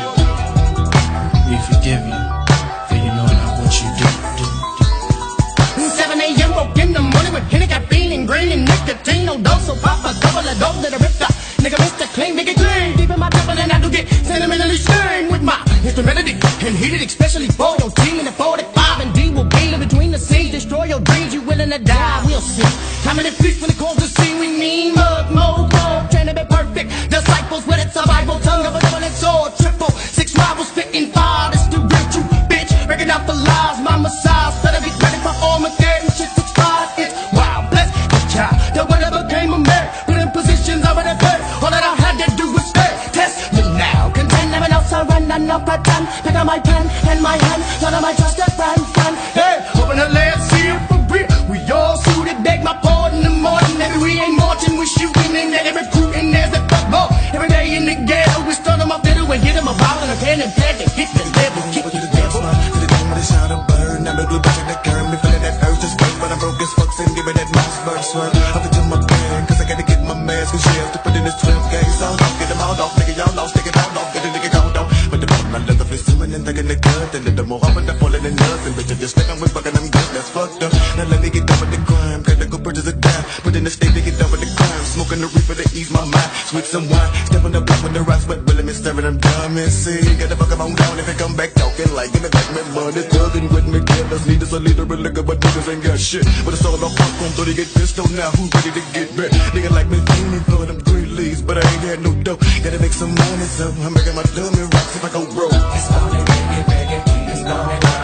We forgive you, with Henny caffeine and green and nicotine. No dose, so pop a couple of dope that I ripped up. Nigga, Mr. Clean, make it clean. Deep in my temple and I do get sentimentally stained with my instrumentality. And heated especially for your team in the 45 and D will be in between the scenes. Destroy your dreams, you willing to die, we'll see. Time in feast when it calls the scene, we need mug, mo, mo, trying to be perfect. Disciples with a survival tongue of a double-edged sword, triple. Six rivals spitting fire, this the real true bitch. Breaking out the lies, my massage, better be ready for Armageddon. Shit, six know, surrender, no pretend. Pick up my pen and my hand, none of my trusted friend, friend. Hey, open the last seal for real. We all suited, beg my pardon in the morning. Maybe we ain't marching, we shooting and then recruiting as a fuck ball. Every day in the ghetto, we start on my fiddle and hit him a ball and a pen and pad to hit the level, kick the devil. Shot a bird, now the glue back in the curve. Me feeling that urge to spurt, but I'm broke as fuck. And give me that mouse bird swerve. Up into my bed, cause I gotta get my mask and shells to put in this 12 gauge the good. The more I'm falling in love, and bitches just think I'm with fucking, I'm good, that's fucked up. Now let me get done with the crime, gotta go purchase a dime. Put in the state to get done with the crime. Smoking the reefer to ease my mind. Switch some wine, step on the block with the rocks, but really me staring, I'm dumb and see. Gotta fuck 'em on down if it come back talking like, give me back my money, thugging with me, killers. Need us a leader, a liquor, but niggas ain't got shit. But it's all on, so they get pissed on now. Who ready to get back? Nigga like me, me for them green leaves, but I ain't had no dough. Gotta make some money, so I'm making my dummy rocks if I go broke no.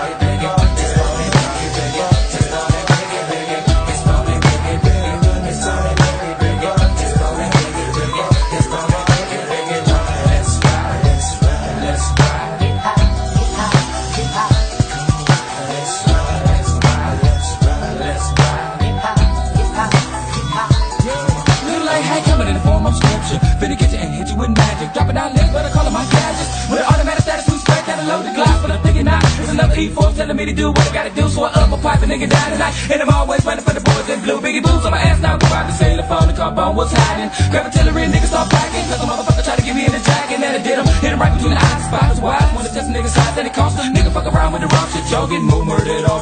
E4 telling me to do what I gotta do, so I up my pipe and nigga down tonight. And I'm always running for the boys in blue. Biggie boots on my ass now, go out the sailor phone, the carbone was hiding. Grab a artillery, niggas start packing. Cause a motherfucker try to get me in the jacket, and then I did him. Hit him right between the eyes, spots wide. Wanna test a nigga's size, then it cost him. Nigga fuck around with the wrong shit, jogging, move murdered all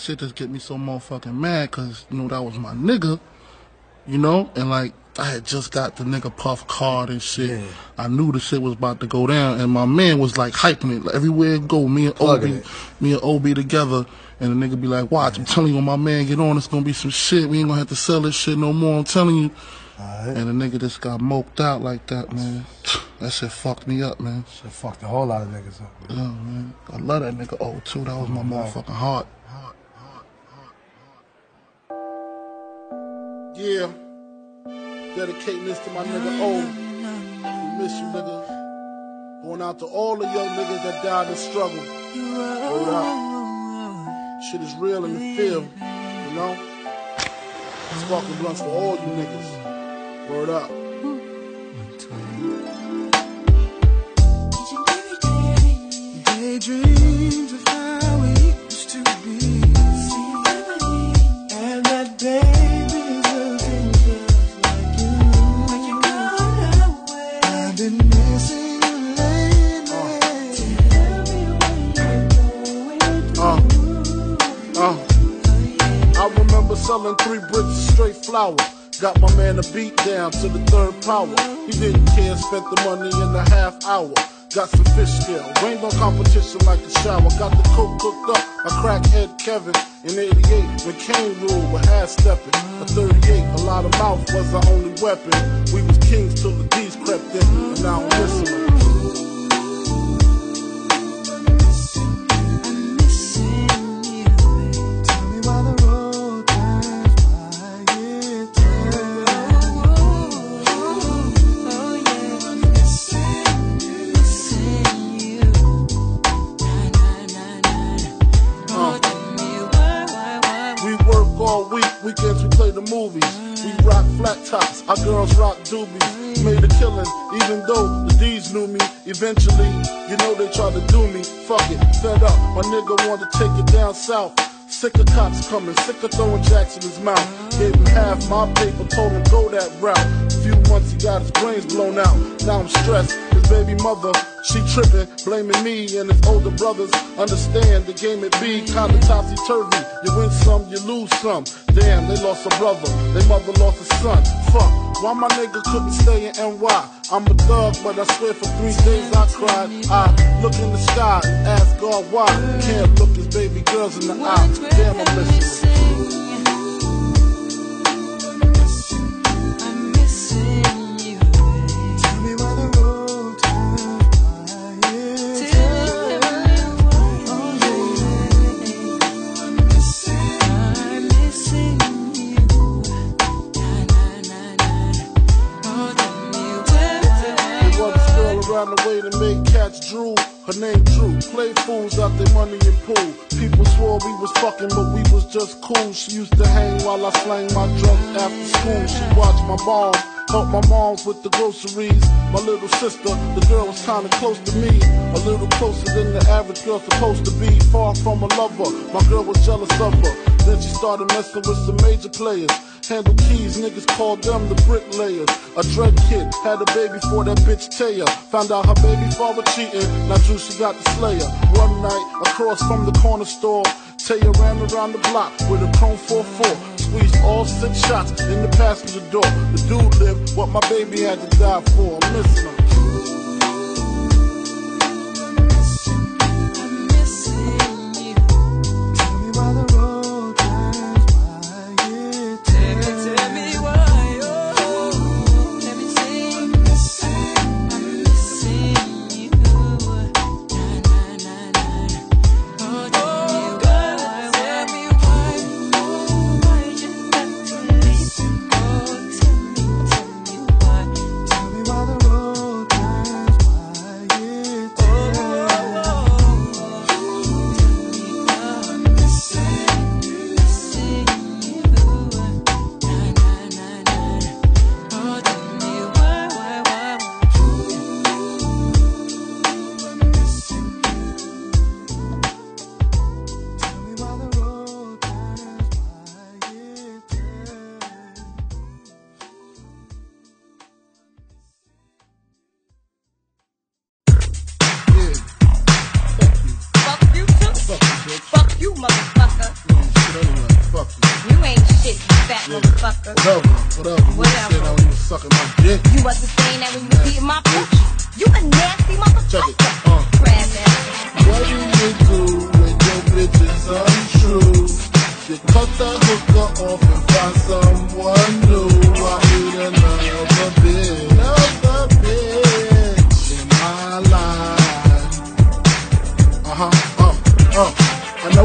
The shit just get me so motherfucking mad, cause you know that was my nigga. you know, and like I had just got the nigga Puff card and shit. I knew the shit was about to go down, and my man was like hyping it like, everywhere it go. Me and Plugging Obi, me and Obi together, and the nigga be like, "Watch, I'm telling you, when my man get on, it's gonna be some shit. We ain't gonna have to sell this shit no more. I'm telling you." And the nigga just got moped out like that, man. That shit fucked me up, man. Shit fucked a whole lot of niggas up. Yeah, man. I love that nigga O too. That was my motherfucking heart. Yeah. Dedicating this to my nigga O. We miss you, nigga. Going out to all the young niggas that died in struggle. Hold up. Shit is real in the field, you know? Sparking blunts for all you niggas. Word up. Daydreams selling three bricks of straight flour. Got my man a beat down to the third power. He didn't care, spent the money in a half hour. Got some fish scale, rained on competition like a shower. Got the coke cooked up, a crackhead Kevin in 88 when Kane ruled with half stepping. A 38, a lot of mouth was our only weapon. We was kings till the D's crept in, and now I'm listening. Weekends we play the movies. We rock flat tops, our girls rock doobies. Made a killing, even though the D's knew me. Eventually, you know they tried to do me. Fuck it, fed up, my nigga wanted to take it down south. Sick of cops coming, sick of throwing jacks in his mouth. Gave him half my paper, told him go that route. A few months he got his brains blown out. Now I'm stressed. His baby mother, she tripping, blaming me and his older brothers. Understand the game it be kinda topsy turvy. You win some, you lose some. Damn, they lost a brother, their mother lost a son. Fuck, why my nigga couldn't stay in NY? I'm a thug, but I swear for three days I cried. I look in the sky and ask God why. Can't look his baby girls in the eye. Damn, I'm missing. A the way that made cats drool. Her name Drew. Play fools out their money and pool. People swore we was fucking, but we was just cool. She used to hang while I slang my drugs after school. She watched my mom, helped my moms with the groceries. My little sister, the girl was kinda close to me. A little closer than the average girl supposed to be. Far from a lover, my girl was jealous of her. Then she started messing with some major players. Handle keys, niggas called them the bricklayers. A dread kid had a baby for that bitch Taya. Found out her baby father cheating. Now she got the slayer. One night, across from the corner store, Taya ran around the block with a chrome 4-4. Squeezed all six shots in the passenger door. The dude lived what my baby had to die for. Missing.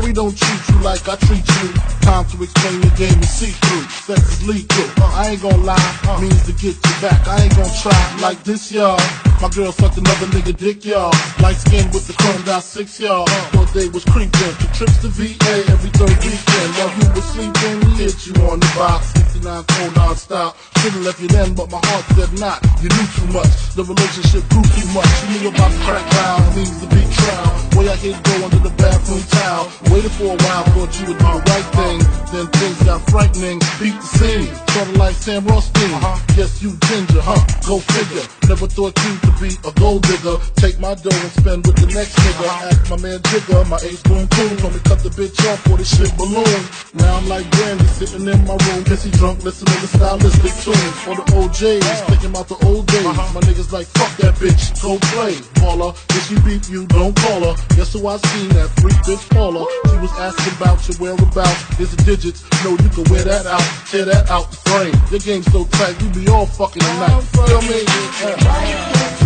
We don't treat you like I treat you. Time to explain the game and see through. Sex is. Uh, I ain't gonna lie, means to get you back. I ain't gonna try like this, y'all. My girl sucked another nigga dick, y'all. Light skin with the chrome out six, y'all. Thought they was creeping. Two trips to VA every third weekend. While you was sleeping, hit you on the box. 69 cold non-stop. Should've left you then, but my heart said not. You knew too much. The relationship grew too much. You knew about the crack round, needs to be trial. Way I hit go under the bathroom towel. Waited for a while, thought you would do the right thing. Then things got frightening. Beat the scene. Sorta like Sam Rothstein. Uh-huh. Guess you ginger, huh? Go figure. Never thought you to be a gold digger. Take my dough and spend with the next nigga. I Ask my man Jigga, my ace boom cool. Told me cut the bitch off for the shit balloon. Now I'm like Brandy sitting in my room. Guess he drunk listening to Stylistics tunes. For the OJs, thinking about the old days. My niggas like, fuck that bitch, go play. Baller, if she beat you, don't call her. Guess who I seen that freak bitch Paula? She was asking about your whereabouts. Here's the digits, no, you can wear that out. Tear that out the frame. Your game so tight, you be all fucking tonight. Feel me? When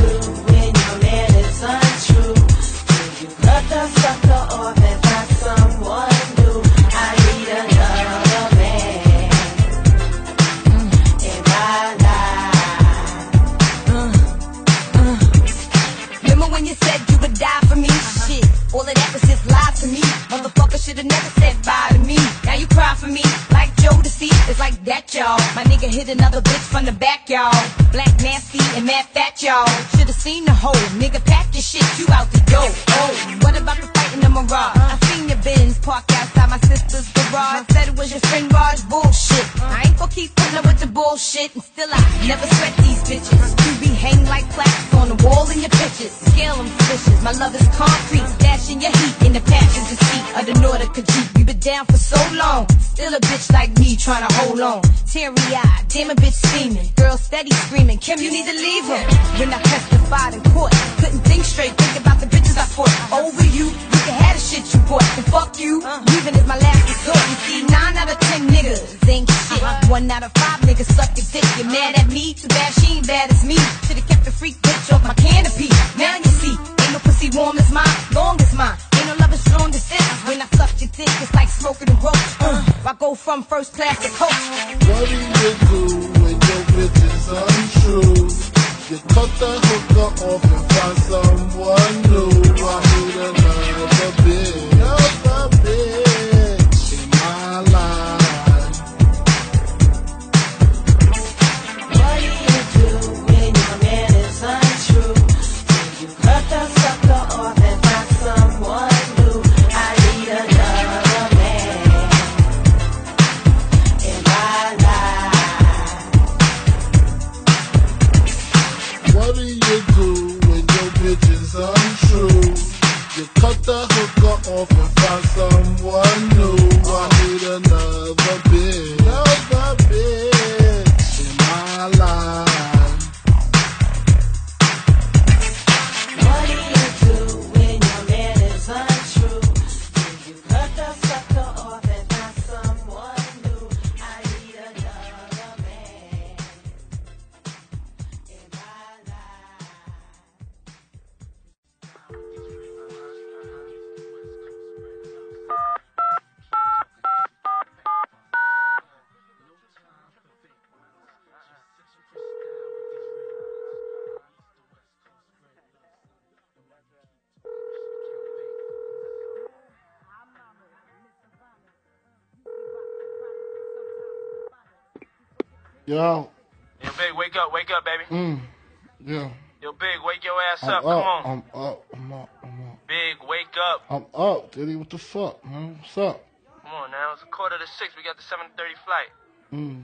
all of that was just lies to me. Motherfucker should've never said bye to me. Now you cry for me, like Jodeci. It's like that, y'all. My nigga hit another bitch from the back, y'all. Black nasty and mad fat, y'all. Should've seen the whole nigga pack your shit, you out the door. Oh, what about the fight in the mirage? I seen your Benz parked outside my sister's garage. Said it was your friend Raj bullshit. I ain't gonna keep putting up with the bullshit, and still I never sweat these bitches. You be hang like plaques on the wall in your pictures. Scale them fishes. My love is concrete. Stashing your heat in the passenger seat of the Nautica Jeep. You been down for so long. Still a bitch like me trying to hold on. Teary eyed, damn a bitch steaming. Girl steady screaming. Kim, you need to leave him. When I testified in court, couldn't think straight. Think about the bitches I fought over you. You can have the shit you bought. And fuck you. Uh-huh. Leaving is my last resort. You see, nine out of ten niggas ain't shit. Uh-huh. One out of five niggas suck your dick. You're mad at me? Too bad she ain't bad as me. Should've kept the freak bitch off my canopy. Now you see, ain't no pussy warm as mine, long as mine. No love as strong as this. When I suck your dick, it's like smoking a roach. Uh, I go from first class to coach. What do you do when your bitch is untrue? You cut the hooker off and find someone new. I need another bitch, the hooker off Yo, Yo, Big, wake up, wake up, baby. mm, yeah. Yo, Big, wake your ass I'm up. up, Come on. I'm up, I'm up, I'm up. Big, wake up. I'm up, Diddy. What the fuck, man? What's up? Come on now. It's a quarter to six. We got the 7:30 flight. Mm.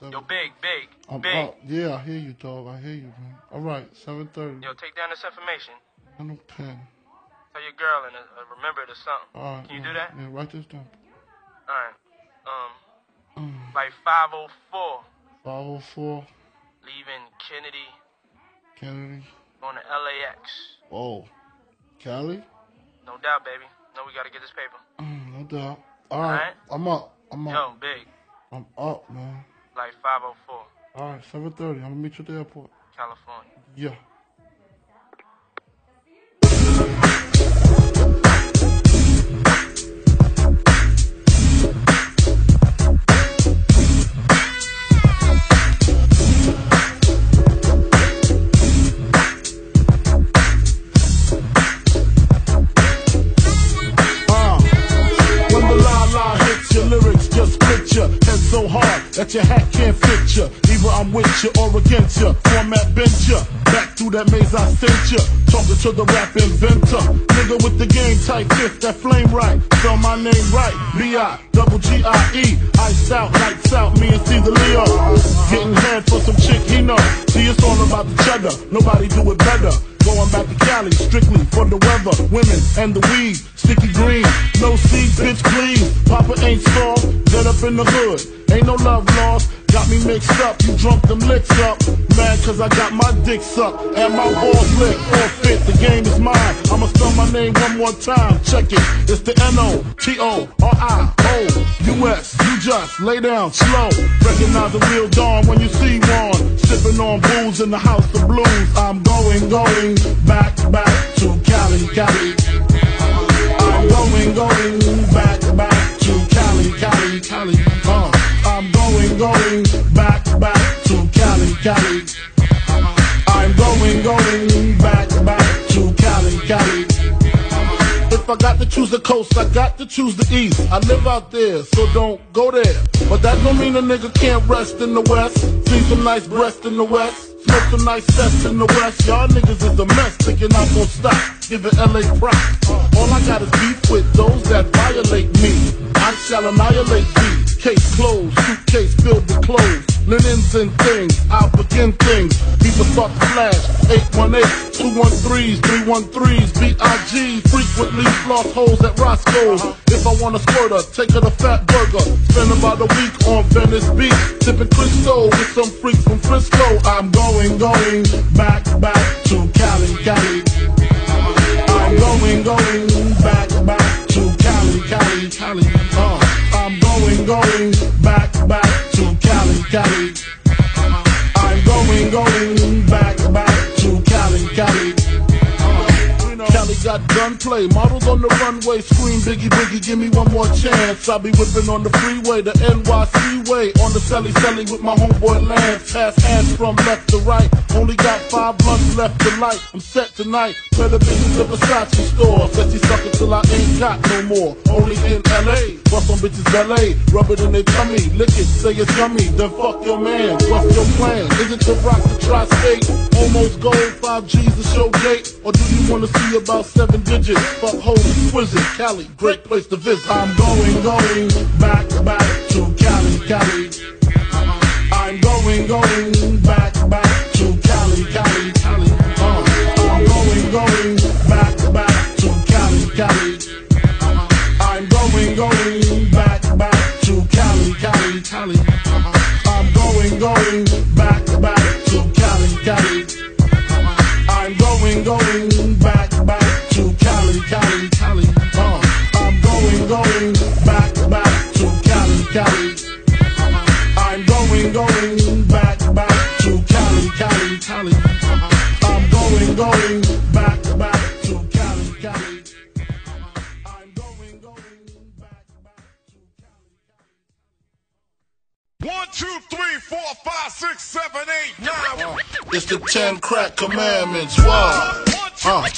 Seven- Yo, Big, Big, I'm Big. up. Yeah, I hear you, dog. I hear you, man. All right, 7:30. Yo, take down this information. I no pen. Tell your girl and uh, remember it or something. All right. Can you yeah, do that? Yeah, write this down. All right. Um, Mm. like 504. 504. leaving Kennedy, Kennedy. going to LAX. Oh, Cali. No doubt, baby. No, we gotta get this paper. No doubt. All right, Alright. I'm up. I'm up. Yo, big, I'm up, man. like 504, All right, 7:30. I'm gonna meet you at the airport. California. Yeah. That your hat can't fit ya. Either I'm with ya or against you. Format bent ya. Back through that maze I sent ya. Talking to the rap inventor. Nigga with the game type fifth, that flame right. Spell my name right. B-I, double G-I-E. Ice out, lights out, me and Caesar Leo. Getting head for some chick he know. See, it's all about the cheddar. Nobody do it better. Going back to Cali, strictly for the weather, women, and the weed. Sticky green, no seed, bitch, please. Papa ain't soft, dead up in the hood. Ain't no love lost, got me mixed up. You drunk them licks up. Mad cause I got my dick sucked and my balls licked. All fit, the game is mine. I'ma spell my name one more time. Check it, it's the N-O-T-O-R-I-O-U-S. You just lay down slow. Recognize the real dawn when you see one. Sipping on booze in the house of blues. I'm going, going back, back to Cali, Cali. I'm going, going back, back to Cali, Cali, Cali. Uh, I'm going, going back, back to Cali, Cali. I'm going, going back, back to Cali, Cali. If I got to choose the coast, I got to choose the east. I live out there, so don't go there. But that don't mean a nigga can't rest in the west. See some nice breast in the west. Smoke some nice cess in the west. Y'all niggas is a mess, thinking I'm gonna stop. Giving LA props. All I got is beef with those that violate me. I shall annihilate thee. Case closed, suitcase filled with clothes. Linens and things, I'll begin things. People start to flash. 818, 213s, 313s, B.I.G. Frequently lost holes at Roscoe's. If I want a squirter, take her to Fatburger. Spend about a week on Venice Beach. Sipping Cristo with some freaks from Frisco. I'm going, going back, back to Cali, Cali. I'm going, going back, back to Cali, Cali, Cali. Uh, going, back, back to Cali, Cali. I'm going, going back, back got gunplay, models on the runway scream Biggie Biggie, give me one more chance. I'll be whipping on the freeway, the NYC way, on the celly celly with my homeboy Lance. Pass ass from left to right, only got five blunts left to light. I'm set tonight, better visit the Versace store. Says he suck it till I ain't got no more. Only in LA, bust on bitches LA, rub it in their tummy, lick it, say it's yummy. Then fuck your man, what's your plan? Is it to rock the tri-state? Almost gold, five G's to show gate, or do you wanna see about seven digits? Fuck holy exquisite, Cali, great place to visit. I'm going, going back, back to Cali, Cali. I'm going, going back, back to Cali, Cali, Cali. Uh, I'm going, going back, back to Cali, Cali. Four, five, six, seven, eight, nine. It's the ten crack commandments. Wow. Uh.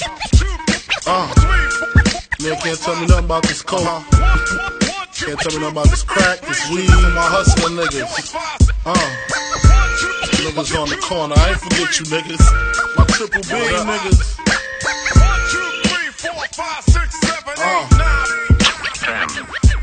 Uh. Man can't tell me nothing about this coke. Can't tell me nothing about this crack, this weed, my hustling niggas. Uh. Niggas on the corner. I ain't forget you niggas. My triple B niggas. Uh.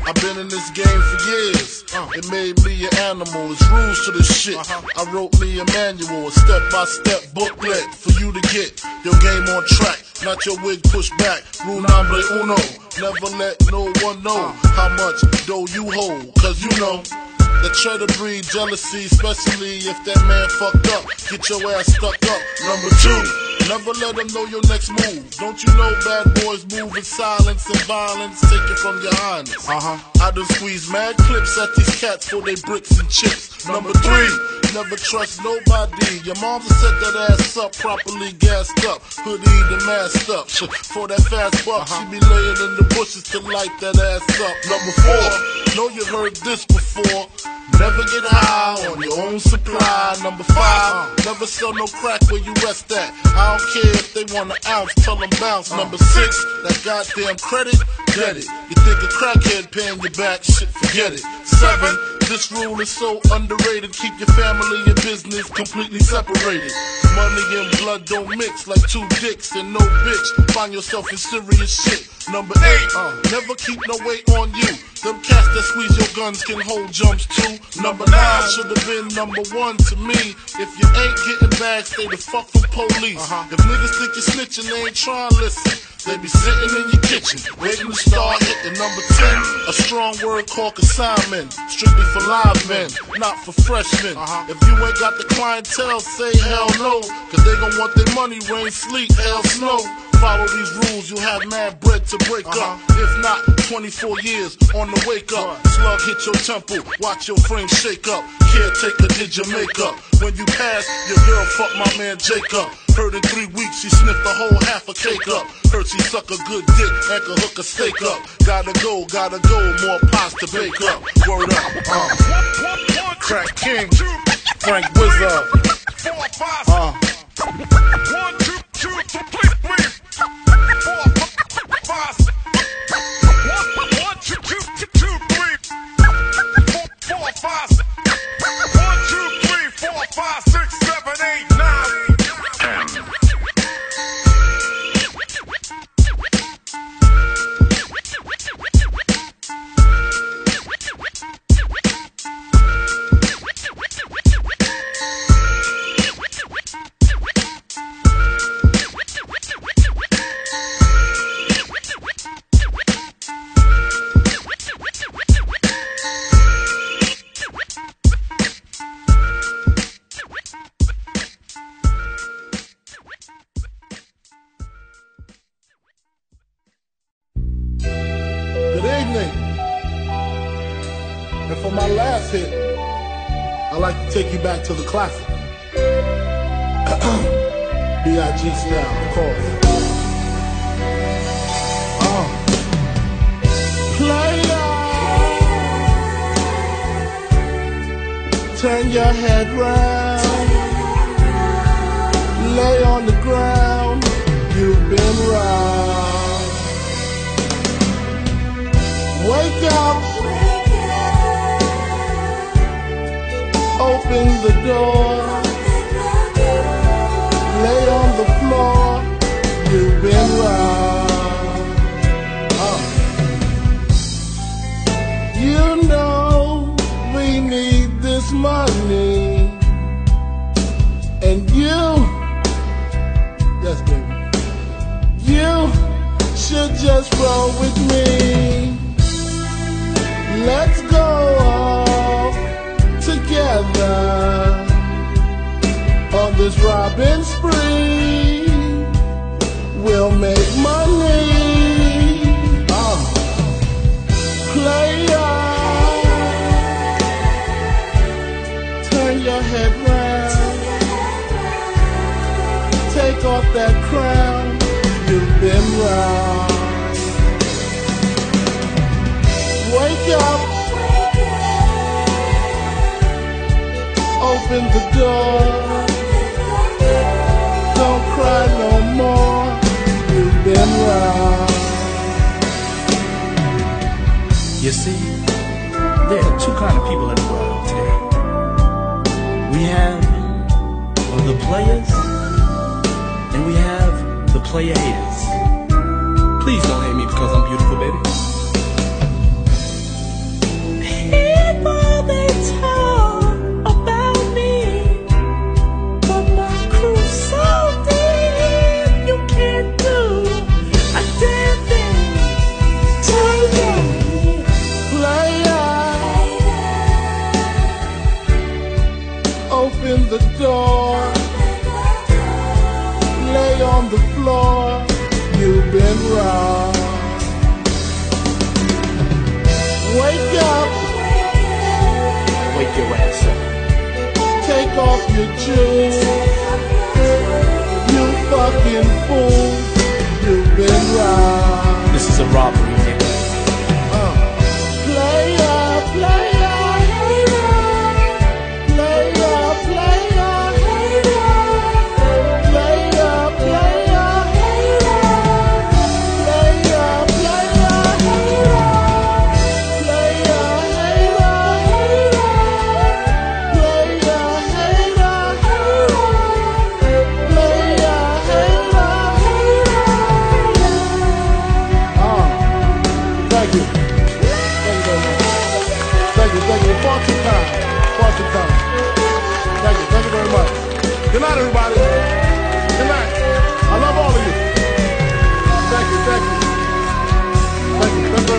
I've been in this game for years. Uh, it made me an animal. It's rules to this shit. I wrote me a manual, a step by step booklet for you to get your game on track. Not your wig pushed back. Rule number uno. Never let no one know how much dough you hold. Cause you know that try to breed jealousy, especially if that man fucked up. Get your ass stuck up. Number two, never let them know your next move. Don't you know bad boys move in silence and violence? Take it from your highness. Uh huh. I done squeeze mad clips at these cats for they bricks and chips. Number three, never trust nobody. Your mom set that ass up, properly gassed up, hoodie and masked up. For that fast buck, she be laying in the bushes to light that ass up. Number four, know you heard this before. Never get high on your own supply. Number five, never sell no crack where you rest at. I don't care if they want an ounce, tell them bounce. Number six, that goddamn credit, get it. You think a crackhead paying you back, shit, forget it. Seven, this rule is so underrated. Keep your family and business completely separated. Money and blood don't mix like two dicks and no bitch. Find yourself in serious shit. Number eight, uh, never keep no weight on you. Them cats that squeeze your guns can hold jumps too. Number nine should have been number one to me. If you ain't getting back, stay the fuck from police. Uh -huh. If niggas think you're snitching, they ain't trying to listen. They be sitting in your kitchen, waiting to start hitting. Number 10, a strong word called consignment. Strictly for live men, not for freshmen. Uh -huh. If you ain't got the clientele, say hell no. Cause they gon' want their money, rain, sleet, hell, snow. Follow these rules, you'll have mad bread to break up. If not, 24 years on the wake up. Slug hit your temple, watch your frame shake up. Caretaker did your makeup. When you pass, your girl fuck my man Jacob. Heard in three weeks she sniffed the whole half a cake up. Heard she suck a good dick and could hook a steak up. Gotta go, gotta go, more pots to bake up. Word up, uh. Crack King, Frank Wizard. Uh. One, two, two, three, three, four, five, six. Head round, lay on the ground. You've been round. Wake up. Open the door. Just roll with me. Let's go off together on this robbing The door. Don't cry no more. You've been. You see, there are two kind of people in the world today. We have the players, and we have the player haters. Off your shoes. You fucking fool, you've been robbed. This is a robbery,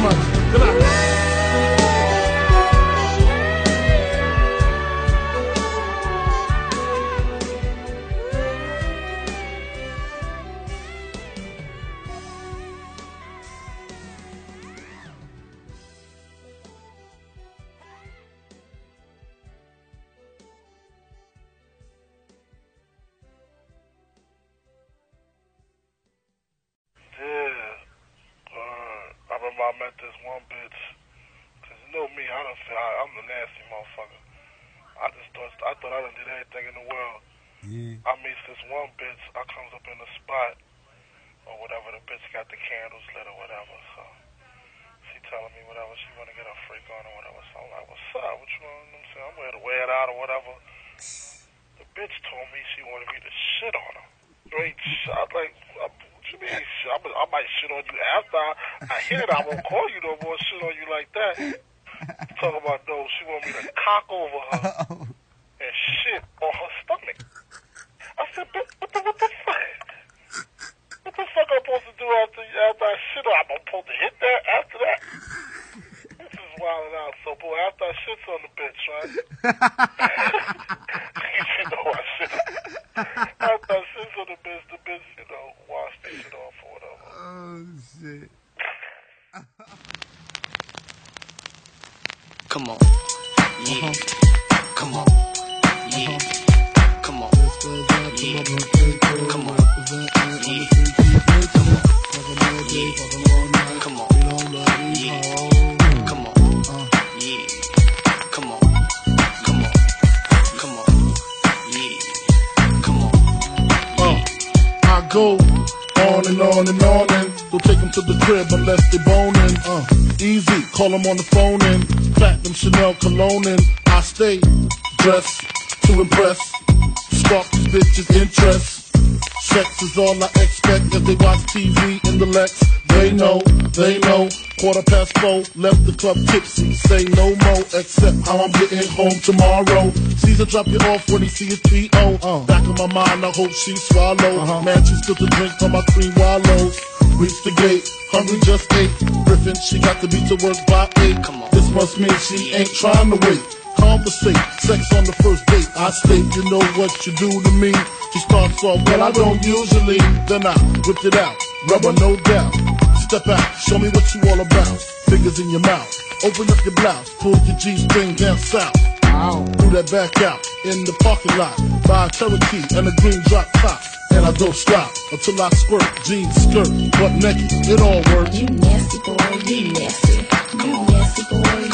much. Boy, after I shits on the bitch, right? you know I shit. Them on the phone and platinum Chanel cologne and I stay dressed to impress, spark these bitches' interest. Sex is all I expect as they watch TV in the Lex. They know, they know. Quarter past four, left the club tipsy. Say no more, except how I'm getting home tomorrow. Caesar drop you off when he see his P.O. Uh, back of my mind, I hope she swallow. Man, she still to drink from my cream wallows. Reach the gate, hungry just ate. Griffin, she got to be to work by eight. This must mean she ain't trying to wait. Conversate, sex on the first date. I state, you know what you do to me. She starts off, well, I don't usually. Then I whipped it out, rubber, no doubt. Step out, show me what you all about. Fingers in your mouth, open up your blouse, pull your G string down south. Ow. Do that back out in the parking lot. Buy a Cherokee and a green drop top. And I don't stop until I squirt. Jeans, skirt, butt naked, it all works. You nasty boy, you nasty. You nasty boy,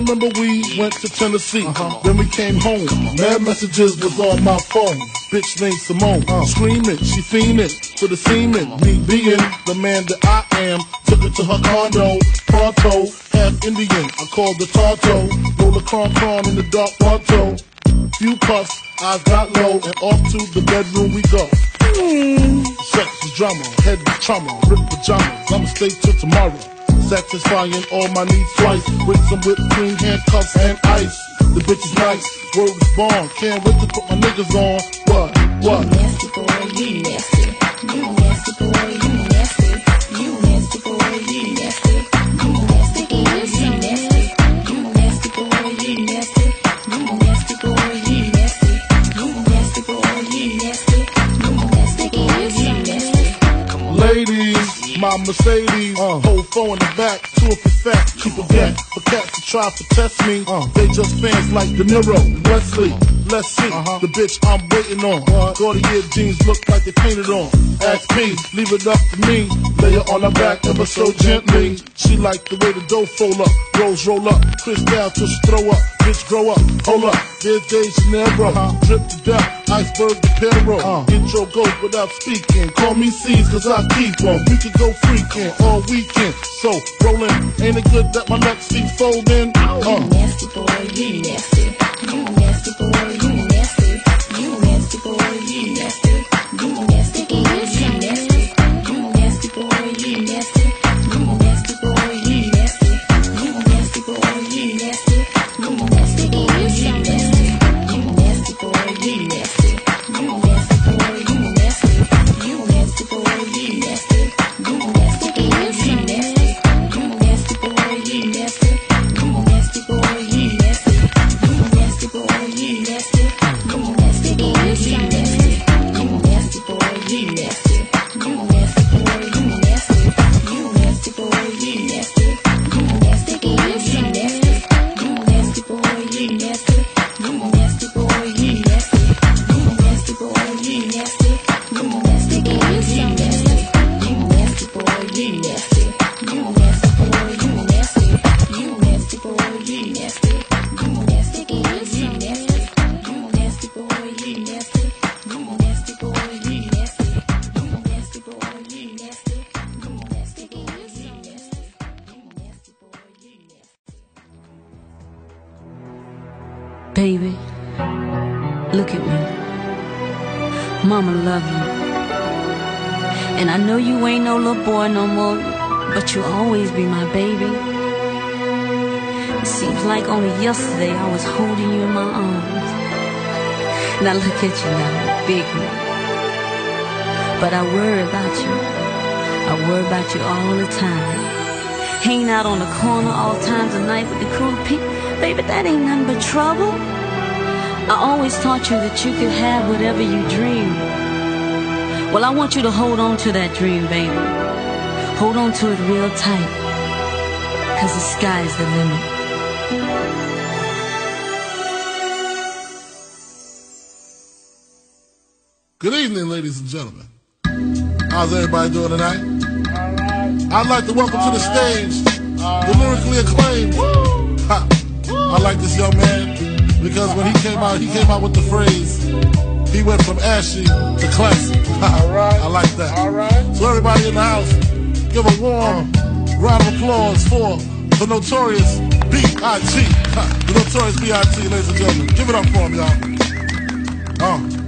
remember we went to Tennessee. Then we came home. Mad messages was on my phone. Bitch named Simone. Screaming, she fiending for the semen. Me being the man that I am. Took her to her condo. Pronto, half Indian. I called the Tonto. Roll a cron in the dark Pronto. Few puffs, eyes got low, and off to the bedroom we go. Hmm. Sex is drama, head is trauma, rip pajamas. I'ma stay till tomorrow. Satisfying all my needs twice with some whipped cream, handcuffs, and ice. The bitch is nice, word is born. Can't wait to put my niggas on. What? What? You nasty boy, you nasty. My Mercedes, whole phone in the back, two of the fat, keep it back. For cats to try to test me, they just fans like De Niro, Wesley. Let's see, the bitch I'm waiting on. Gaultier jeans look like they painted on. Ask me, leave it up to me. Lay her on her back ever so gently. She like the way the dough fold up, rolls roll up, Chris down till she throw up. Bitch grow up, hold up. There's De Janeiro, drip to death, iceberg to Pedro. Intro goes without speaking. Call me C's cause I keep on. We could go freaking all weekend. So rolling, ain't it good that my neck seat folding? Uh. nasty boy, you nasty. You nasty boy, Look now, big man. But I worry about you. I worry about you all the time. Hanging out on the corner all times of night with the cruel people. Baby, that ain't nothing but trouble. I always taught you that you could have whatever you dream. Well, I want you to hold on to that dream, baby. Hold on to it real tight. Cause the sky's the limit. Good evening, ladies and gentlemen. How's everybody doing tonight? I'd like to welcome to the stage the lyrically acclaimed. Ha. I like this young man because when he came out, he came out with the phrase. He went from ashy to classy. All right. I like that. All right. So everybody in the house, give a warm round of applause for the notorious B.I.G. The notorious B.I.G. Ladies and gentlemen, give it up for him, y'all. Uh.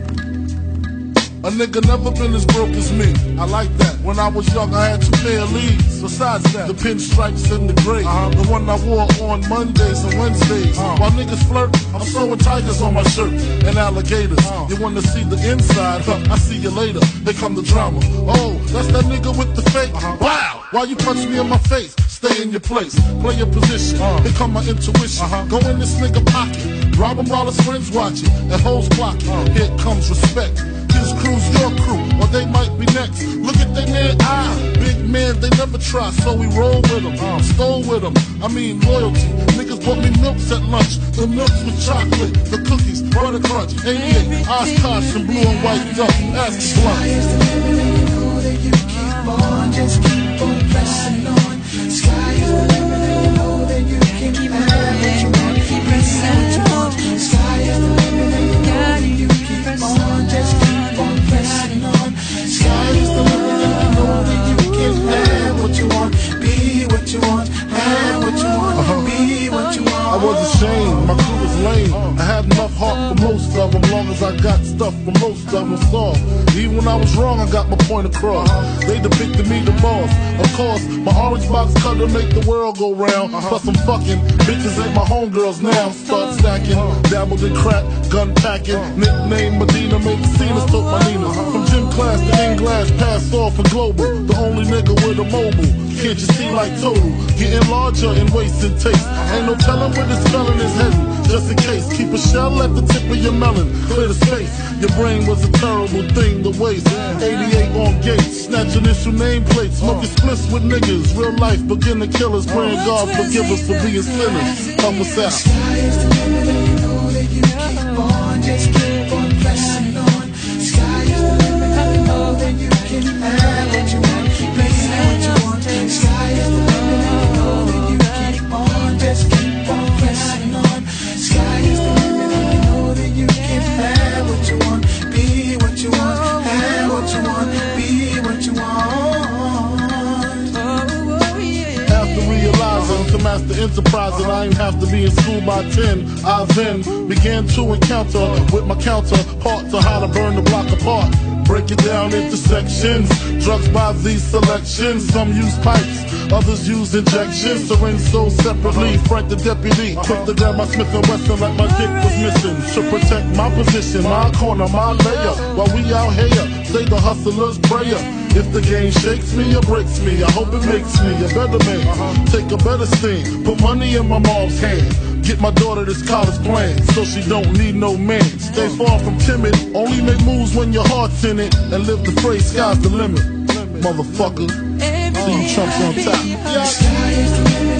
A nigga never been as broke as me. I like that. When I was young, I had two pair of leads. Besides that, the pinstripes and the gray. Uh-huh. The one I wore on Mondays and Wednesdays. Uh-huh. While niggas flirt, I'm sewing tigers on my shirt and alligators. Uh-huh. You wanna see the inside? Huh, I see you later. Here come the drama. Oh, that's that nigga with the fake. Wow! Why you punch me in my face? Stay in your place, play your position. Here come my intuition. Go in this nigga pocket, rob him while his friends watching, and hoes clocking. Here comes respect. Your crew, or they might be next. Look at they man. Big man, they never try, so we roll with them. Uh, stole with them. I mean, loyalty. Niggas bought me milks at lunch. The milks with chocolate, the cookies, butter crunch, 88, Oshkosh, and blue and white duck. Ask blunt. Just keep on pressing on. Was ashamed, my crew was lame. I had enough heart for most of them, long as I got stuff for most of them soft. Even when I was wrong, I got my point across. They depicted me the boss. Of course, my orange box cutter make the world go round. Plus I'm fucking bitches ain't my homegirls now. Start stacking, dabbled in crack, gun packing. Nickname Medina, make scenes, took my Nina. From gym class to Stained glass, pass off for global. The only nigga with a mobile. Can't you see like total? Getting larger in waist and taste. Ain't no telling where this felon is heading. Just in case, keep a shell at the tip of your melon. Clear the space. Your brain was a terrible thing to waste. 88 on gates, snatch initial nameplates. Smoking splits with niggas. Real life beginner killers. Praying God forgive us for being sinners. Help us out. Master enterprising, I ain't have to be in school by 10. I then began to encounter with my counterpart to how to burn the block apart. Break it down into sections. Drugs by these selections. Some use pipes, others use injections. Syringe sold separately. Frank the deputy. Quick the grab my Smith and Wesson like my dick was missing. To protect my position, my corner, my layer. While we out here, say the hustler's prayer. If the game shakes me or breaks me, I hope it makes me a better man. Take a better stand, put money in my mom's hand. Get my daughter this college plan, so she don't need no man. Stay far from timid, only make moves when your heart's in it, and live the phrase sky's the limit. Motherfucker, see you chumps on top.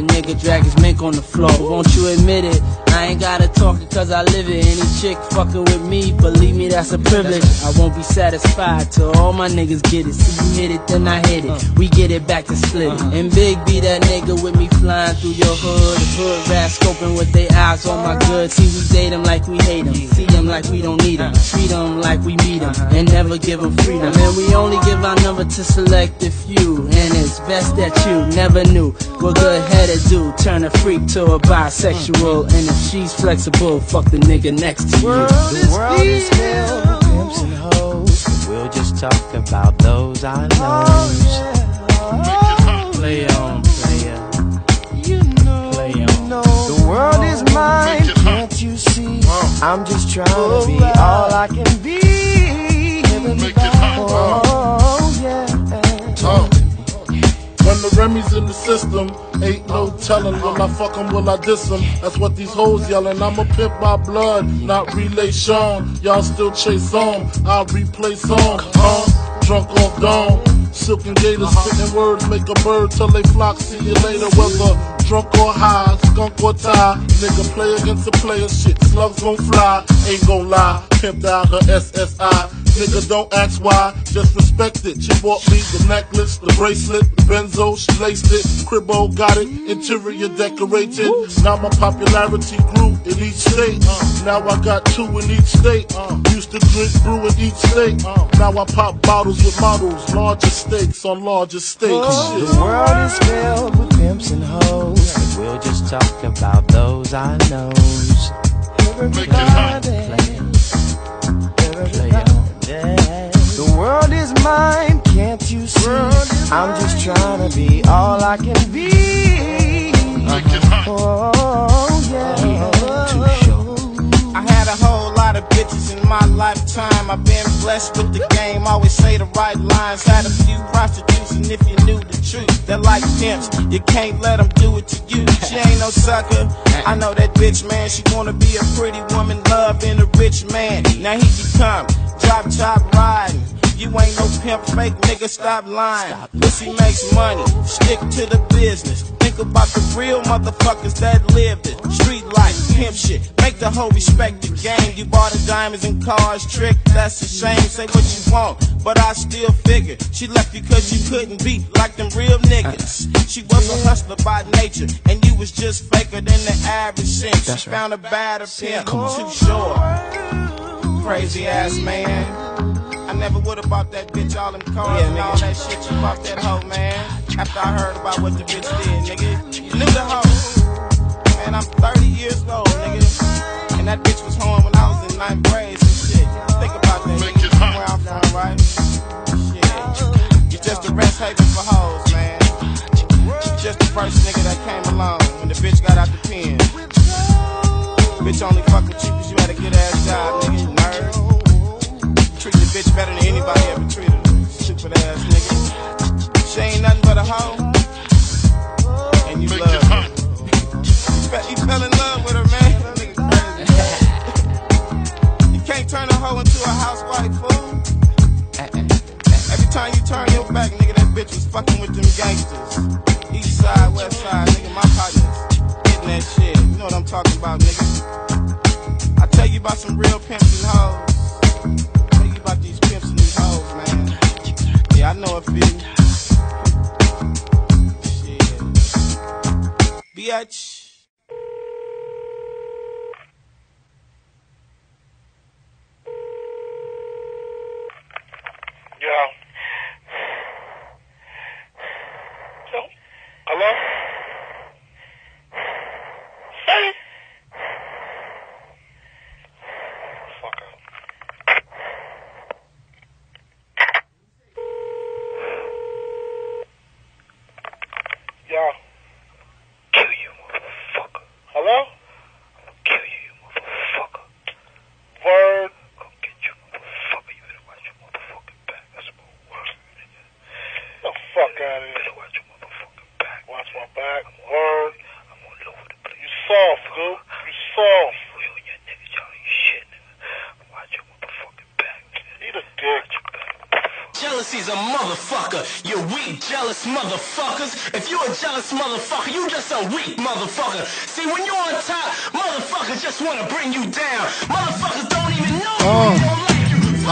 Nigga drag his mink on the floor. Won't you admit it? I ain't gotta talk it cause I live it. Any chick fucking with me, believe me, that's a privilege. I won't be satisfied till all my niggas get it. See you hit it, then I hit it. Uh. We get it back to split. Uh-huh. And Big be that nigga with me flying through your hood. Hood rat scoping with they eyes on my goods. See, we date them like we hate them. See them like we don't need them. Uh-huh. Treat them like we meet them. Uh-huh. And never give them freedom. And we only give our number to select a few. And it's best that you never knew what good headed do. Turn a freak to a bisexual. And if she's flexible, fuck the nigga next to you. The world is filled with pimps and hoes. We'll just talk about those I oh, oh, know. Play on, player. Play on. The world is mine, can't you see? I'm just trying to be all I can be. Oh, the Remy's in the system, ain't no telling. Will I fuck 'em, will I diss 'em? That's what these hoes yelling. I'm a pimp by blood, not relation. Y'all still chase on, I'll replay song. Huh? Drunk off dawn. Silken gators uh-huh. spitting words make a bird till they flock. See you later, whether drunk or high, skunk or tie. Nigga play against a player, shit. Slugs gon' fly, ain't gon' lie. Pimped out her SSI. Nigga, don't ask why, just respect it. She bought me the necklace, the bracelet, the benzo, she laced it. Cribbo got it, interior decorated. Now my popularity grew in each state. Now I got two in each state. Used to drink brew in each state. Now I pop bottles with models, larger stakes on larger stakes. Oh, the world is filled with pimps and hoes. And we'll just talk about those I know. The is mine, can't you see? I'm just trying to be all I can be. Oh, yeah. I had a whole lot of bitches in my lifetime. I've been blessed with the game, always say the right lines. Had a few prostitutes, and if you knew the truth, they're like pimps. You can't let them do it to you. She ain't no sucker. I know that bitch, man. She wanna be a pretty woman, loving a rich man. Now he become drop top riding. You ain't no pimp, fake nigga, stop lying. Pussy makes money, stick to the business. Think about the real motherfuckers that lived it. Street life, pimp shit, make the whole respect the game. You bought the diamonds and cars, trick, that's a shame. Say what you want, but I still figure she left you cause you couldn't be like them real niggas. She was a hustler by nature, and you was just faker than the average simp. She found a better pimp, Too Short. Crazy ass man. I never would have bought that bitch all them cars and all that shit. You bought that hoe, man. After I heard about what the bitch did, nigga. You knew the hoe. Man, I'm 30 years old, nigga. And that bitch was home when I was in ninth grade and shit. Think about that, nigga. From where I'm from, right? Shit. You just a rest haven for hoes, man. You just the first nigga that came along when the bitch got out the pen. Bitch only fuck with you cause you had a good ass job, nigga. Treat the bitch better than anybody ever treated her. Stupid ass nigga. She ain't nothing but a hoe. And you love her. You fell in love with her, man. That nigga crazy. You can't turn a hoe into a housewife, fool. Every time you turn your back, nigga, that bitch was fucking with them gangsters. East side, west side, nigga, my partners getting that shit. You know what I'm talking about, nigga. I tell you about some real pimps and hoes. Yeah, I know a few. Shit. Yo. Hello? Hey.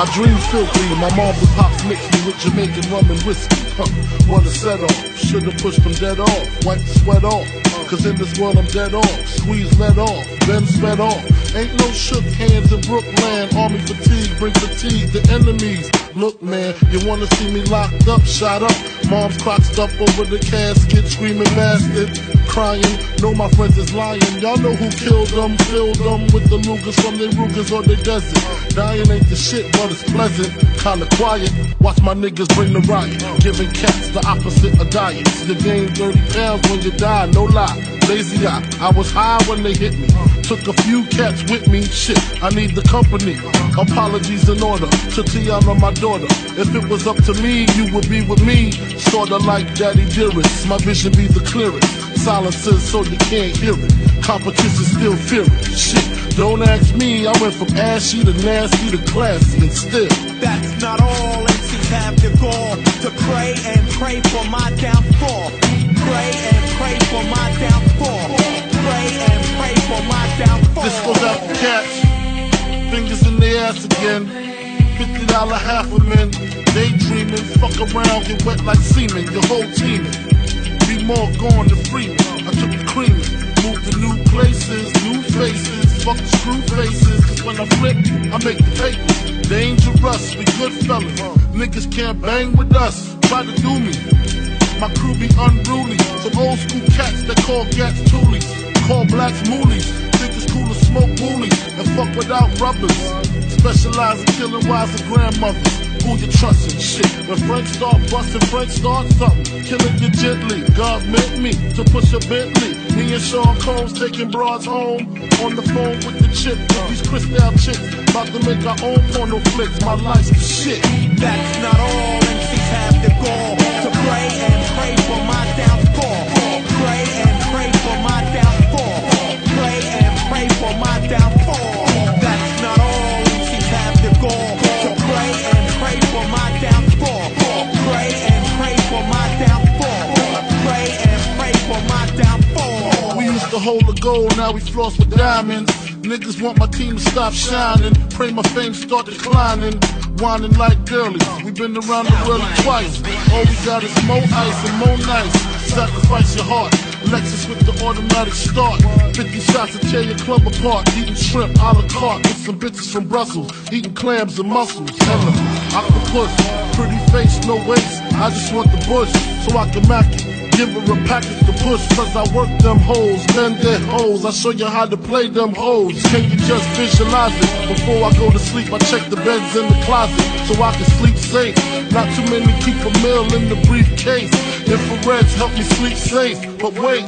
I dream filthy. My mom and pops mixed me with Jamaican rum and whiskey. Huh. Wanna set off. Should've pushed them dead off. Wipe the sweat off. Cause in this world I'm dead off. Squeeze let off. Then sped off. Ain't no shook hands in Brooklyn. Army fatigue bring fatigue to enemies. Look, man, you wanna see me locked up, shot up. Mom's crocked up over the casket, screaming bastard, crying. Know my friends is lying. Y'all know who killed them, filled them with the Lugers from their Rugers or their desert. Dying ain't the shit, but it's pleasant. Kinda quiet. Watch my niggas bring the riot. Giving cats the opposite of diets. You gain 30 pounds when you die, no lie. Lazy eye. I was high when they hit me. Took a few cats with me. Shit, I need the company. Apologies in order to T'yanna, my daughter. If it was up to me, you would be with me. Sorta like Daddy Dearest. My vision be the clearest. Silences so you can't hear it. Competition still fear it. Shit, don't ask me. I went from ashy to nasty to classy and still. That's not all MCs have the gall to pray and pray for my downfall. Pray and pray for my downfall. Pray and pray for my downfall. This goes out for cats. Fingers in the ass again. $50 half a men. Daydreaming, fuck around, get wet like semen. Your whole teaming. Be more gone to free. I took the creaming. Moved to new places, new faces. Fuck the screw faces. Cause when I flip, I make the papers. Dangerous, we good fellas. Niggas can't bang with us. Try to do me. My crew be unruly. Some old school cats that call gats toolies. Call blacks moolies. Think it's cool to smoke woolies and fuck without rubbers. Specialize in killing and grandmothers. Who you trustin'? Shit. When Frank start bustin', Frank start something. Killing you gently. God meant me to push a Bentley. Me and Sean Combs taking broads home. On the phone with the chick. These crystal chicks. About to make our own porno flicks. My life's the shit. That's not all MCs have the gall to pray and pray for my downfall. To hold the gold, now we floss with diamonds. Niggas want my team to stop shining. Pray my fame start declining. Whining like girlies. we been around the world twice. All we got is more ice and more nice. Sacrifice your heart. Lexus with the automatic start. 50 shots to tear your club apart. Eating shrimp a la carte with some bitches from Brussels. Eating clams and mussels. Hella octopus. Pretty face, no waist. I just want the bush so I can mack it. Give her a package to push, cause I work them hoes, bend their hoes. I show you how to play them hoes. Can you just visualize it? Before I go to sleep, I check the beds in the closet so I can sleep safe. Not too many keep a meal in the briefcase. Infrareds help me sleep safe, but wait.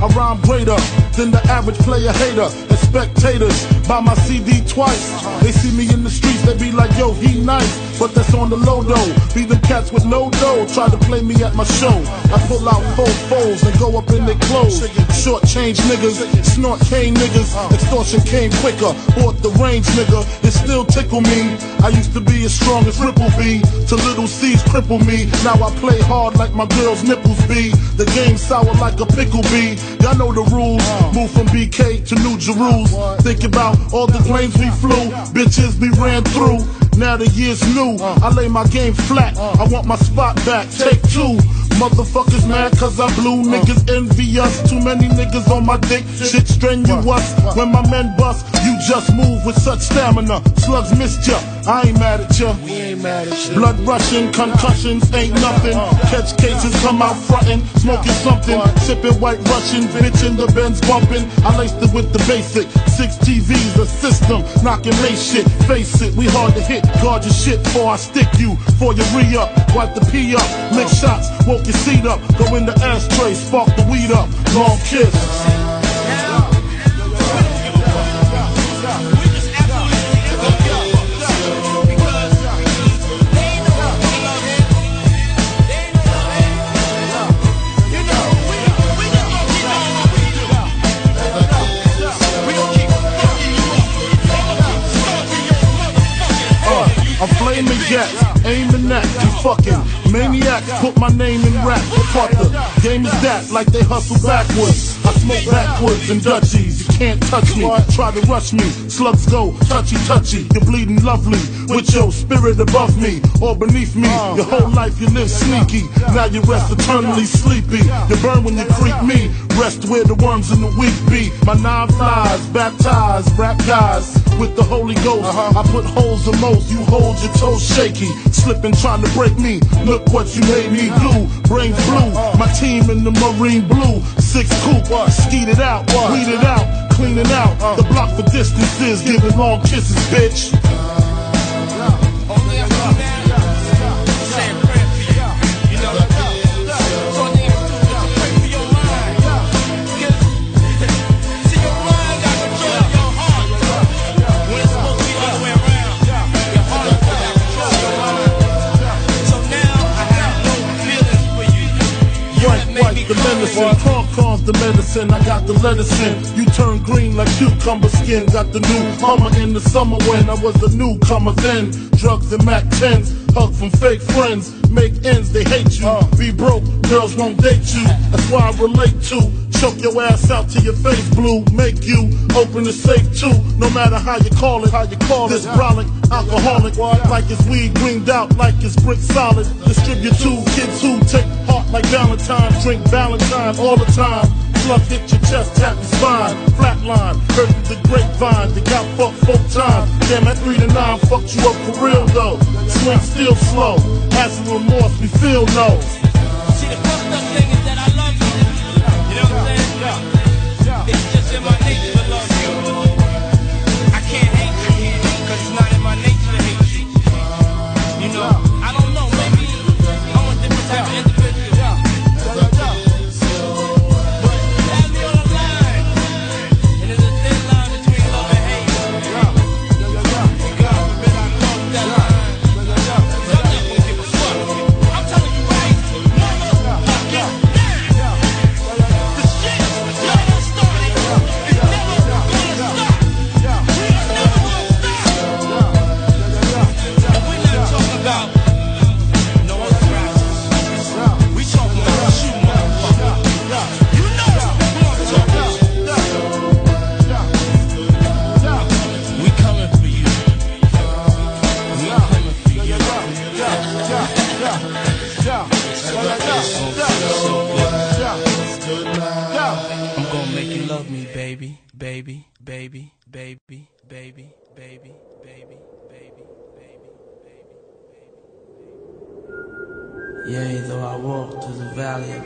I rhyme greater than the average player hater. And spectators buy my CD twice. They see me in the streets, they be like, yo, he nice. But that's on the low though. Be them cats with no dough. Try to play me at my show. I pull out four foes and go up in their clothes. Short change niggas, snort cane niggas. Extortion came quicker. Bought the range nigga. It still tickle me. I used to be as strong as Ripple B. To little C's cripple me. Now I play hard like my girl's nipples be. The game sour like a pickle bee. Y'all know the rules. Move from BK to New Jerusalem. Think about all the planes we flew. Bitches we ran through. Now the year's new. I lay my game flat. I want my spot back. Take two. Motherfuckers mad cause I blew. Niggas envy us. Too many niggas on my dick. Shit strenuous. When my men bust, you just move with such stamina. Slugs missed ya. I ain't mad at ya. We ain't mad at ya. Blood rushing, concussions ain't nothing. Catch cases, come out frontin', smoking something. Sipping white Russian, bitch in the Benz bumping. I laced it with the basic. Six TVs, a system, knocking lace shit. Face it, we hard to hit. guard your shit before I stick you. For your re up, wipe the pee up, mix shots, woke your seat up, go in the ashtray, spark the weed up, long kiss. Jets, aiming at you fucking maniacs. Put my name in rap. What the game is that? Like they hustle backwards. I smoke backwards and Dutchies. You can't touch me. Try to rush me. Slugs go touchy touchy. You're bleeding lovely with your spirit above me or beneath me. Your whole life you live sneaky. Now you rest eternally sleepy. You burn when you creep me. Rest where the worms in the weak be. My nine flies, baptized, rap guys with the Holy Ghost. I put holes in most. You hold your toes shaky, slipping trying to break me. Look what you made me do. Brains blue, my team in the marine blue. Six coupe, skeet it out, weed it out, clean it out. The block for distances, giving long kisses, bitch. The medicine. I got the medicine. You turn green like cucumber skin. Got the new Hummer in the summer when I was a newcomer then. Drugs and Mac 10s. Hug from fake friends. Make ends, they hate you. Be broke, girls won't date you. That's why I relate to. Choke your ass out to your face blue. Make you open the safe too. No matter how you call it, how you call this brolic, alcoholic, like it's weed greened out, like it's brick solid. Distribute to kids who take like Valentine, drink Valentine all the time. Slug hit your chest, tap your spine, flatline, through the grapevine. They got fucked four times. Damn, at three to nine fucked you up for real though. Swing still slow, has remorse, we feel no.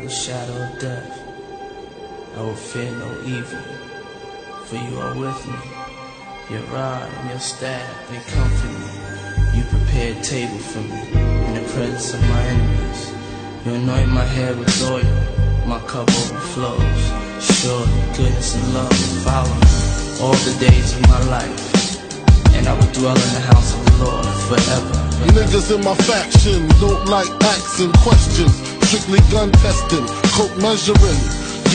The shadow of death, I will fear no evil, for you are with me. Your rod and your staff, they comfort me. You prepare a table for me in the presence of my enemies. You anoint my head with oil, my cup overflows. Surely goodness and love will follow me all the days of my life, and I will dwell in the house of the Lord forever. Niggas in my faction don't like asking questions. Strictly gun testing, coke measuring,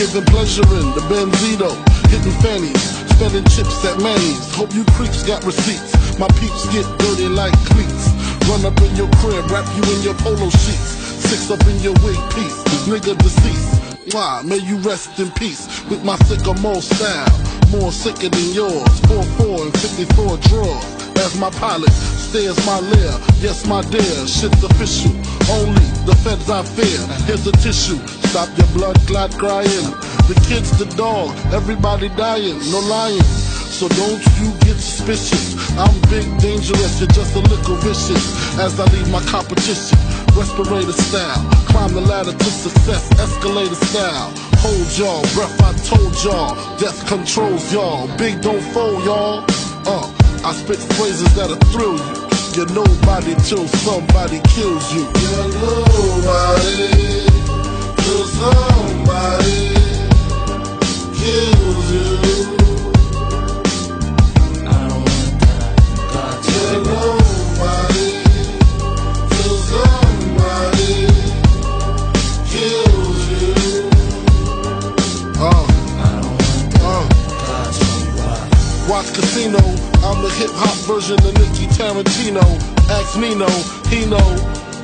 giving pleasure in the Benzito, hitting fannies, spending chips at Manny's. Hope you creeps got receipts. My peeps get dirty like cleats. Run up in your crib, wrap you in your polo sheets. Six up in your wig piece, this nigga deceased. Why? May you rest in peace with my sycamore style. More sicker than yours. 4-4 and 54 drawers. As my pilot stairs my lair. Yes, my dear, shit's official. Only the feds I fear. Here's a tissue. Stop your blood clot crying. The kids, the dog, everybody dying. No lying. So don't you get suspicious. I'm big, dangerous, you're just a little vicious. As I leave my competition, respirator style. Climb the ladder to success, escalator style. Hold y'all, breath I told y'all. Death controls y'all. Big don't fold y'all. Uh, I spit phrases that'll thrill you. You're nobody till somebody kills you. You're nobody till somebody kills you. You're nobody till somebody kills you. Uh, uh. Watch Casino, I'm the hip hop version of Nicky Tarantino. Ask Nino, he know.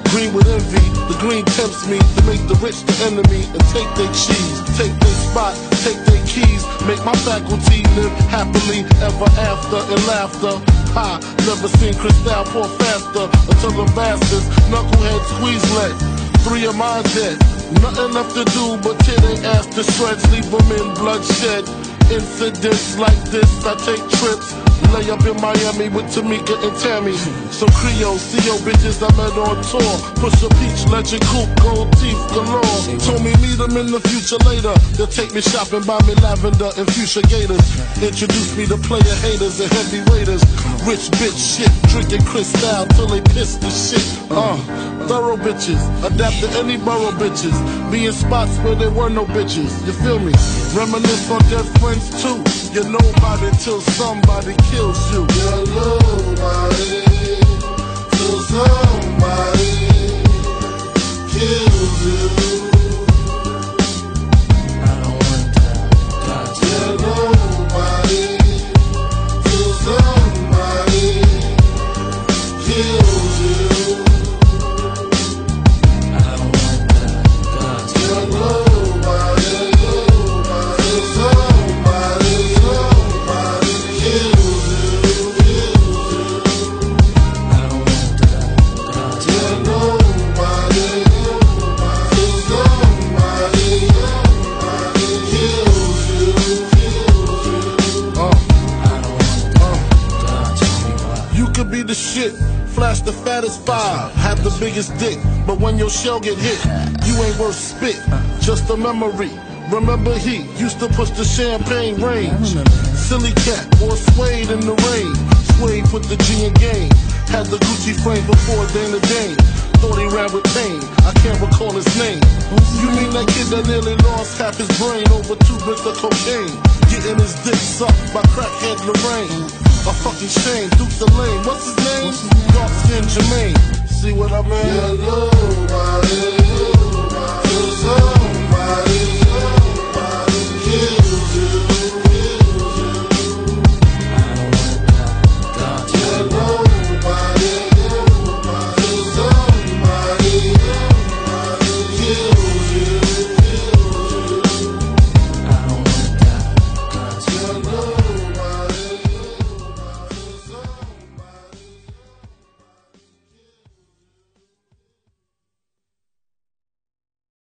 Green with envy, the green tempts me to make the rich the enemy and take their cheese, take their spot, take their keys, make my faculty live happily ever after in laughter. Ha, never seen Cristal pour faster until the bastards knucklehead squeeze let. Three of mine dead, nothing left to do but tear they ass to shreds, leave them in bloodshed. Incidents like this, I take trips. Lay up in Miami with Tamika and Tammy. Some Creole, CO bitches I met on tour. Push a peach, legend coupe, gold teeth galore. Told me meet them in the future later. They'll take me shopping, buy me lavender and fuchsia gators. Introduce me to player haters and heavy waiters. Rich bitch shit, drinking Cristal till they piss the shit. Uh, thorough bitches, adapt to any borough bitches. Be in spots where there were no bitches. You feel me? Reminisce on dead friends too. You're nobody till somebody kills you. You're nobody somebody kills you. The fattest five, have the biggest dick, but when your shell get hit, you ain't worth spit. Just a memory. Remember he used to push the champagne range. Silly cat wore suede in the rain. Suede put the G in game. Had the Gucci frame before Dana Dane. Thought he ran with pain. I can't recall his name. You mean that kid that nearly lost half his brain over two bricks of cocaine? Getting his dick sucked by crackhead Lorraine. My fucking shame, Duke the lane. What's his name? Dark skin Jermaine. See what I mean? Yeah, low, my, low,